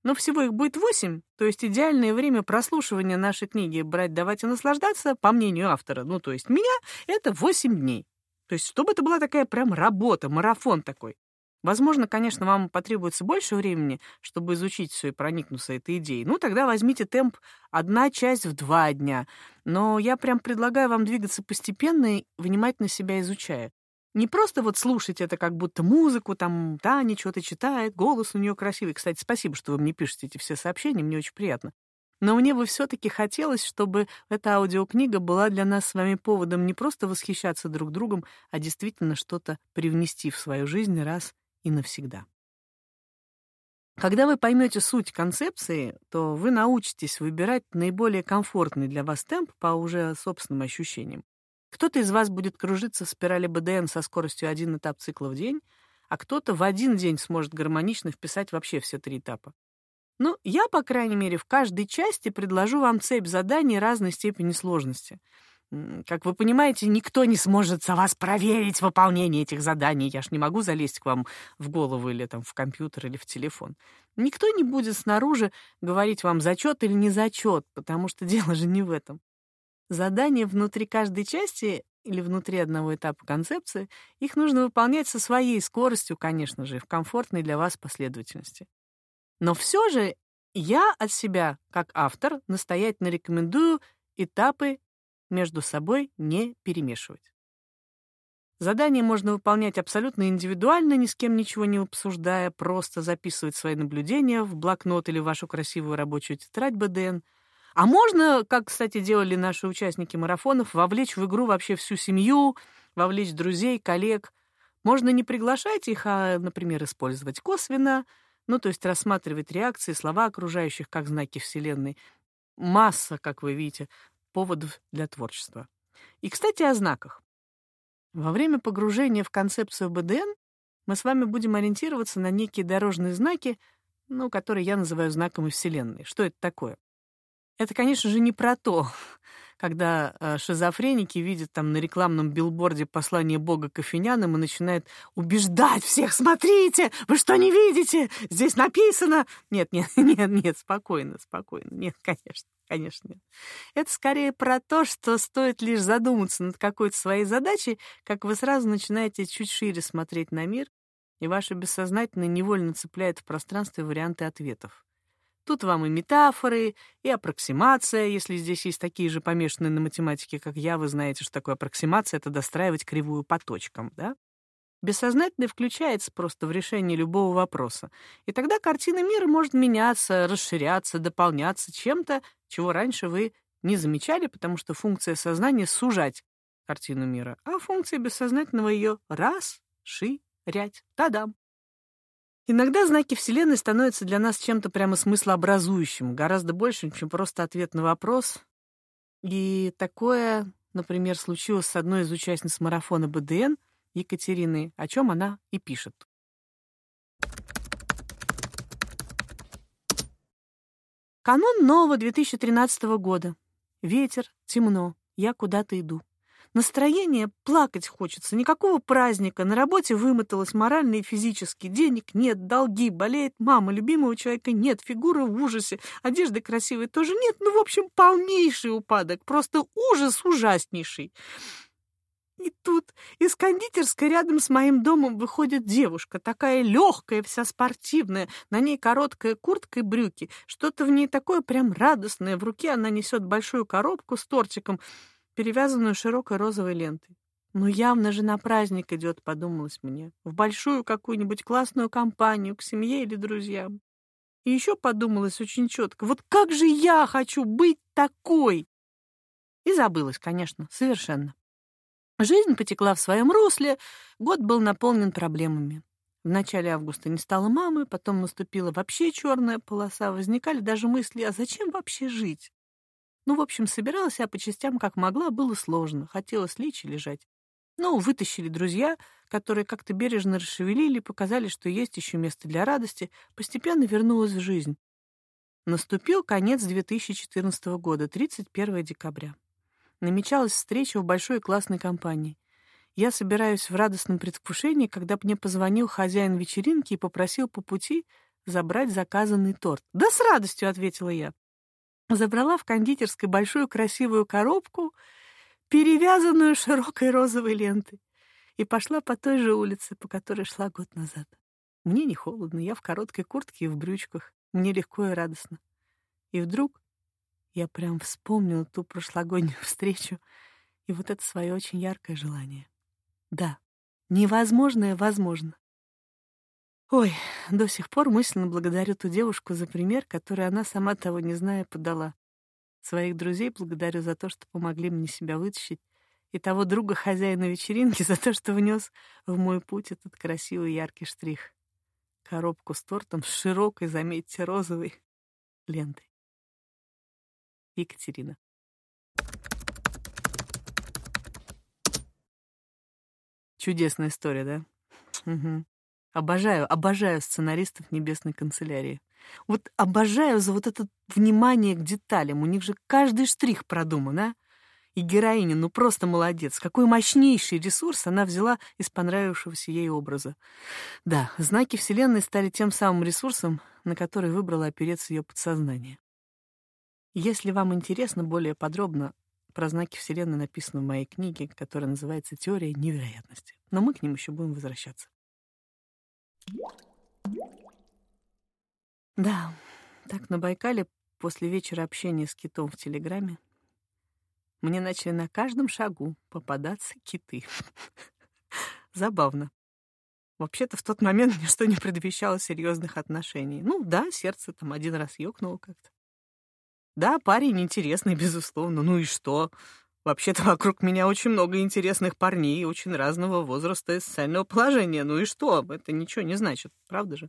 A: Но всего их будет восемь, то есть идеальное время прослушивания нашей книги «Брать, давать и наслаждаться», по мнению автора, ну, то есть меня, это восемь дней. То есть, чтобы это была такая прям работа, марафон такой. Возможно, конечно, вам потребуется больше времени, чтобы изучить все и проникнуться этой идеей. Ну, тогда возьмите темп одна часть в два дня. Но я прям предлагаю вам двигаться постепенно и внимательно себя изучая. Не просто вот слушать это как будто музыку, там Таня что-то читает, голос у нее красивый. Кстати, спасибо, что вы мне пишете эти все сообщения, мне очень приятно. Но мне бы все-таки хотелось, чтобы эта аудиокнига была для нас с вами поводом не просто восхищаться друг другом, а действительно что-то привнести в свою жизнь раз и навсегда. Когда вы поймете суть концепции, то вы научитесь выбирать наиболее комфортный для вас темп по уже собственным ощущениям. Кто-то из вас будет кружиться в спирали БДН со скоростью один этап цикла в день, а кто-то в один день сможет гармонично вписать вообще все три этапа. Ну, я, по крайней мере, в каждой части предложу вам цепь заданий разной степени сложности. Как вы понимаете, никто не сможет за вас проверить выполнение этих заданий. Я ж не могу залезть к вам в голову или там в компьютер или в телефон. Никто не будет снаружи говорить вам зачет или не зачет, потому что *laughs* дело же не в этом. Задания внутри каждой части или внутри одного этапа концепции, их нужно выполнять со своей скоростью, конечно же, в комфортной для вас последовательности. Но все же я от себя, как автор, настоятельно рекомендую этапы между собой не перемешивать. Задание можно выполнять абсолютно индивидуально, ни с кем ничего не обсуждая, просто записывать свои наблюдения в блокнот или вашу красивую рабочую тетрадь БДН. А можно, как, кстати, делали наши участники марафонов, вовлечь в игру вообще всю семью, вовлечь друзей, коллег. Можно не приглашать их, а, например, использовать косвенно — ну, то есть рассматривать реакции, слова окружающих как знаки Вселенной. Масса, как вы видите, поводов для творчества. И, кстати, о знаках. Во время погружения в концепцию БДН мы с вами будем ориентироваться на некие дорожные знаки, ну, которые я называю знаками Вселенной. Что это такое? Это, конечно же, не про то, когда э, шизофреники видят там на рекламном билборде послание Бога кофейнянам и начинают убеждать всех, смотрите, вы что не видите? Здесь написано. Нет, нет, *laughs* нет, нет, спокойно, спокойно. Нет, конечно, конечно нет. Это скорее про то, что стоит лишь задуматься над какой-то своей задачей, как вы сразу начинаете чуть шире смотреть на мир, и ваше бессознательное невольно цепляет в пространстве варианты ответов. Тут вам и метафоры, и аппроксимация, если здесь есть такие же помешанные на математике, как я, вы знаете, что такое аппроксимация — это достраивать кривую по точкам, да? Бессознательное включается просто в решение любого вопроса. И тогда картина мира может меняться, расширяться, дополняться чем-то, чего раньше вы не замечали, потому что функция сознания — сужать картину мира, а функция бессознательного ее расширять. Та-дам! Иногда знаки Вселенной становятся для нас чем-то прямо смыслообразующим, гораздо большим, чем просто ответ на вопрос. И такое, например, случилось с одной из участниц марафона БДН, Екатериной, о чем она и пишет. Канун нового 2013 года. Ветер, темно, я куда-то иду. Настроение плакать хочется, никакого праздника, на работе вымоталась морально и физически, денег нет, долги, болеет мама, любимого человека нет, фигуры в ужасе, одежды красивой тоже нет, ну, в общем, полнейший упадок, просто ужас ужаснейший. И тут из кондитерской рядом с моим домом выходит девушка, такая легкая, вся спортивная, на ней короткая куртка и брюки, что-то в ней такое прям радостное, в руке она несет большую коробку с тортиком, перевязанную широкой розовой лентой. «Ну, явно же на праздник идет», — подумалось мне. «В большую какую-нибудь классную компанию, к семье или друзьям». И еще подумалось очень четко, вот как же я хочу быть такой! И забылась, конечно, совершенно. Жизнь потекла в своем русле, год был наполнен проблемами. В начале августа не стало мамы, потом наступила вообще черная полоса, возникали даже мысли, а зачем вообще жить? Ну, в общем, собиралась я по частям как могла, было сложно, хотелось лечь и лежать. Ну, вытащили друзья, которые как-то бережно расшевелили, показали, что есть еще место для радости, постепенно вернулась в жизнь. Наступил конец 2014 года, 31 декабря. Намечалась встреча в большой классной компании. Я собираюсь в радостном предвкушении, когда мне позвонил хозяин вечеринки и попросил по пути забрать заказанный торт. «Да с радостью», — ответила я. Забрала в кондитерской большую красивую коробку, перевязанную широкой розовой лентой, и пошла по той же улице, по которой шла год назад. Мне не холодно, я в короткой куртке и в брючках. Мне легко и радостно. И вдруг я прям вспомнила ту прошлогоднюю *laughs* встречу и вот это свое очень яркое желание. Да, невозможное возможно. Ой, до сих пор мысленно благодарю ту девушку за пример, который она, сама того не зная, подала. Своих друзей благодарю за то, что помогли мне себя вытащить, и того друга хозяина вечеринки *laughs* за то, что внес в мой путь этот красивый яркий штрих. Коробку с тортом с широкой, заметьте, розовой лентой. Екатерина. Чудесная история, да? Угу. Обожаю, обожаю сценаристов Небесной канцелярии. Вот обожаю за вот это внимание к деталям. У них же каждый штрих продуман, а? И героиня, ну просто молодец. Какой мощнейший ресурс она взяла из понравившегося ей образа. Да, знаки Вселенной стали тем самым ресурсом, на который выбрала опереться ее подсознание. Если вам интересно более подробно про знаки Вселенной написано в моей книге, которая называется «Теория невероятности». Но мы к ним еще будем возвращаться. Да, так на Байкале после вечера общения с китом в Телеграме мне начали на каждом шагу попадаться киты. *laughs* Забавно. Вообще-то в тот момент ничто не предвещало серьезных отношений. Ну да, сердце там один раз ёкнуло как-то. Да, парень интересный, безусловно. Ну и что? Вообще-то вокруг меня очень много интересных парней, очень разного возраста и социального положения. Ну и что? Это ничего не значит, правда же?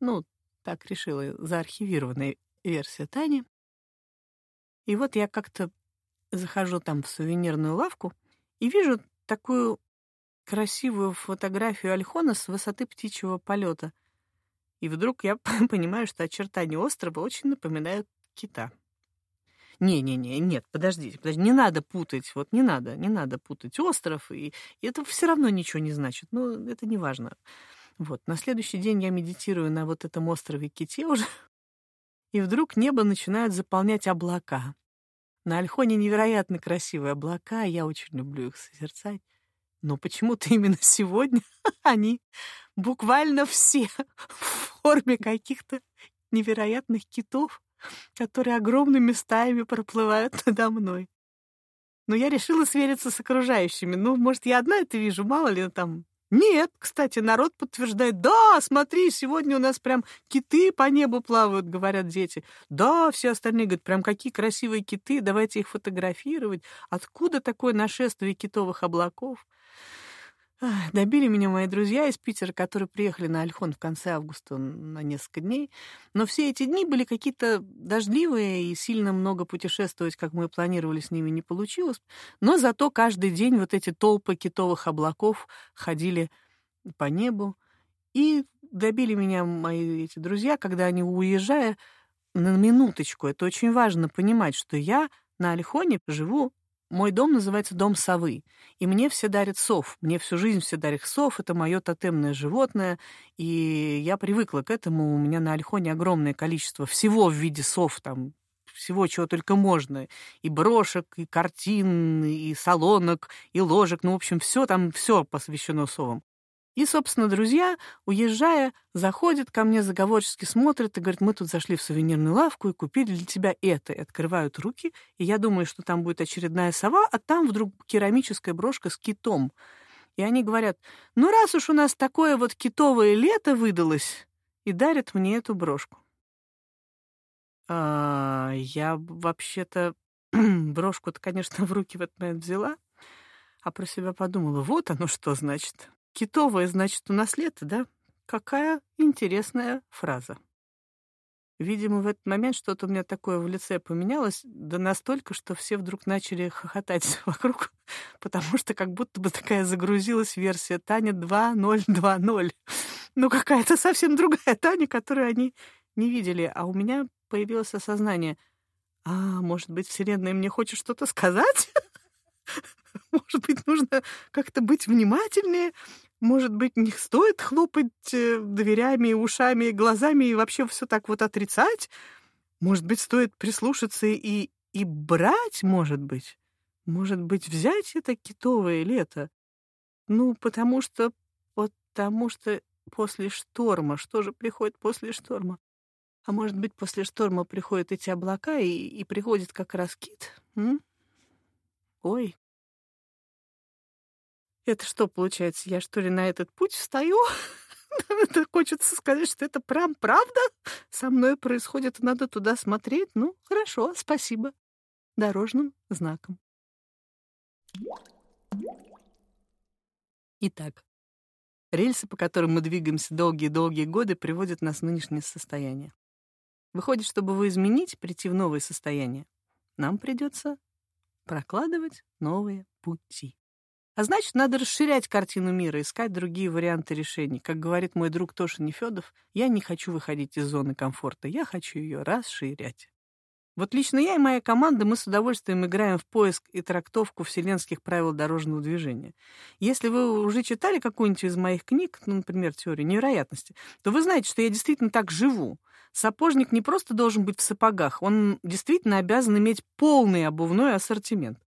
A: Ну, так решила заархивированная версия Тани. И вот я как-то захожу там в сувенирную лавку и вижу такую красивую фотографию Альхона с высоты птичьего полета. И вдруг я *laughs* понимаю, что очертания острова очень напоминают кита. Не-не-не, нет, подождите, подождите, не надо путать, вот не надо, не надо путать остров, и, и это все равно ничего не значит, ну, это не важно. Вот, на следующий день я медитирую на вот этом острове Ките уже, *laughs* и вдруг небо начинают заполнять облака. На Альхоне невероятно красивые облака, я очень люблю их созерцать. Но почему-то *laughs* именно сегодня *laughs* они буквально все в форме каких-то невероятных китов которые огромными стаями проплывают *laughs* надо мной. Но я решила свериться с окружающими. Ну, может, я одна это вижу, мало ли там. Нет, кстати, народ подтверждает. Да, смотри, сегодня у нас прям киты по небу плавают, говорят дети. Да, все остальные говорят, прям какие красивые киты, давайте их фотографировать. Откуда такое нашествие китовых облаков? Добили меня мои друзья из Питера, которые приехали на Альхон в конце августа на несколько дней. Но все эти дни были какие-то дождливые, и сильно много путешествовать, как мы планировали, с ними не получилось. Но зато каждый день вот эти толпы китовых облаков ходили по небу. И добили меня мои эти друзья, когда они, уезжая, на минуточку, это очень важно понимать, что я на Альхоне живу мой дом называется Дом совы, и мне все дарят сов. Мне всю жизнь все дарят сов, это мое тотемное животное, и я привыкла к этому. У меня на Альхоне огромное количество всего в виде сов, там всего, чего только можно. И брошек, и картин, и салонок, и ложек. Ну, в общем, все там, все посвящено совам. И, собственно, друзья, уезжая, заходят ко мне, заговорчески смотрят и говорят, мы тут зашли в сувенирную лавку и купили для тебя это. И открывают руки, и я думаю, что там будет очередная сова, а там вдруг керамическая брошка с китом. И они говорят, ну раз уж у нас такое вот китовое лето выдалось, и дарят мне эту брошку. А, я вообще-то *clears throat* брошку-то, конечно, в руки в этот момент взяла, а про себя подумала, вот оно что значит. Китовое, значит, у нас лето, да? Какая интересная фраза. Видимо, в этот момент что-то у меня такое в лице поменялось, да настолько, что все вдруг начали хохотать *laughs* вокруг, потому что как будто бы такая загрузилась версия Таня 2.0.2.0. Ну, какая-то совсем другая Таня, которую они не видели. А у меня появилось осознание. А, может быть, Вселенная мне хочет что-то сказать? *laughs* Может быть, нужно как-то быть внимательнее? Может быть, не стоит хлопать э, дверями, ушами, глазами и вообще все так вот отрицать? Может быть, стоит прислушаться и, и брать, может быть? Может быть, взять это китовое лето? Ну, потому что... Потому что после шторма... Что же приходит после шторма? А может быть, после шторма приходят эти облака и, и приходит как раз кит? М? Ой, это что получается? Я что ли на этот путь встаю? *laughs* Это хочется сказать, что это прям правда со мной происходит, надо туда смотреть. Ну, хорошо, спасибо. Дорожным знаком. Итак, рельсы, по которым мы двигаемся долгие-долгие годы, приводят нас в нынешнее состояние. Выходит, чтобы его изменить, прийти в новое состояние, нам придется прокладывать новые пути. А значит, надо расширять картину мира, искать другие варианты решений. Как говорит мой друг Тоша Нефёдов, я не хочу выходить из зоны комфорта, я хочу ее расширять. Вот лично я и моя команда, мы с удовольствием играем в поиск и трактовку вселенских правил дорожного движения. Если вы уже читали какую-нибудь из моих книг, ну, например, «Теорию невероятности», то вы знаете, что я действительно так живу. Сапожник не просто должен быть в сапогах, он действительно обязан иметь полный обувной ассортимент.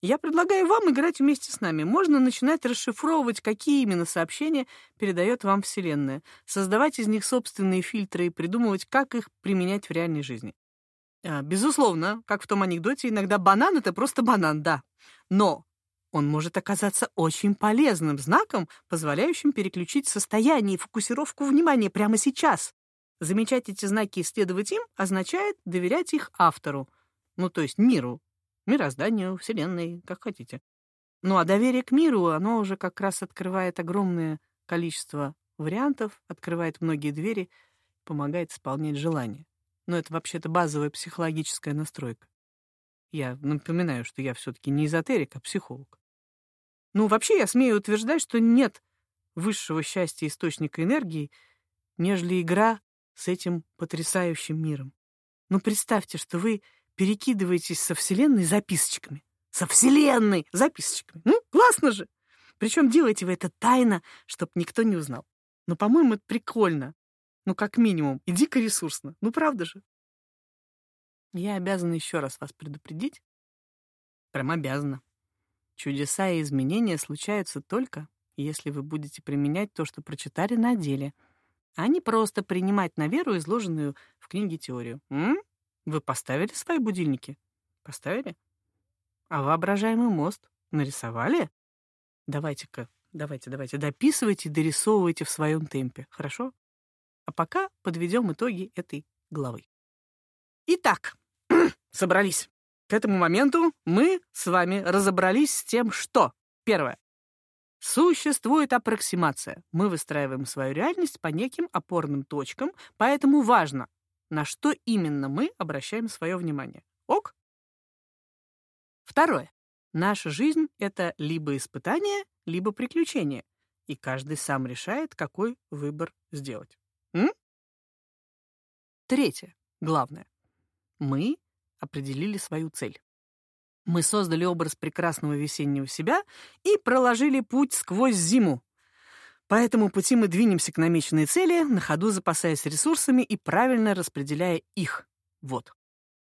A: Я предлагаю вам играть вместе с нами. Можно начинать расшифровывать, какие именно сообщения передает вам Вселенная, создавать из них собственные фильтры и придумывать, как их применять в реальной жизни. А, безусловно, как в том анекдоте, иногда банан — это просто банан, да. Но он может оказаться очень полезным знаком, позволяющим переключить состояние и фокусировку внимания прямо сейчас. Замечать эти знаки и исследовать им означает доверять их автору, ну, то есть миру, мирозданию, Вселенной, как хотите. Ну а доверие к миру, оно уже как раз открывает огромное количество вариантов, открывает многие двери, помогает исполнять желания. Но это вообще-то базовая психологическая настройка. Я напоминаю, что я все-таки не эзотерик, а психолог. Ну, вообще, я смею утверждать, что нет высшего счастья источника энергии, нежели игра с этим потрясающим миром. Ну, представьте, что вы перекидываетесь со Вселенной записочками. Со Вселенной записочками. Ну, классно же. Причем делаете вы это тайно, чтобы никто не узнал. Но, по-моему, это прикольно. Ну, как минимум. И дико ресурсно. Ну, правда же? Я обязана еще раз вас предупредить. Прям обязана. Чудеса и изменения случаются только, если вы будете применять то, что прочитали на деле, а не просто принимать на веру изложенную в книге теорию. М? Вы поставили свои будильники? Поставили? А воображаемый мост нарисовали? Давайте-ка, давайте, давайте, дописывайте, дорисовывайте в своем темпе, хорошо? А пока подведем итоги этой главы. Итак, *clears throat* собрались. К этому моменту мы с вами разобрались с тем, что... Первое. Существует аппроксимация. Мы выстраиваем свою реальность по неким опорным точкам, поэтому важно, на что именно мы обращаем свое внимание. Ок? Второе. Наша жизнь — это либо испытание, либо приключение, и каждый сам решает, какой выбор сделать. М? Третье. Главное. Мы определили свою цель. Мы создали образ прекрасного весеннего себя и проложили путь сквозь зиму, по этому пути мы двинемся к намеченной цели, на ходу запасаясь ресурсами и правильно распределяя их. Вот.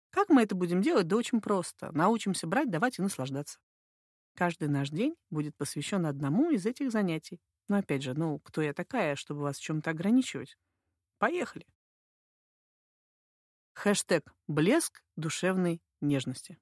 A: Как мы это будем делать? Да очень просто. Научимся брать, давать и наслаждаться. Каждый наш день будет посвящен одному из этих занятий. Но опять же, ну, кто я такая, чтобы вас в чем-то ограничивать? Поехали. Хэштег «Блеск душевной нежности».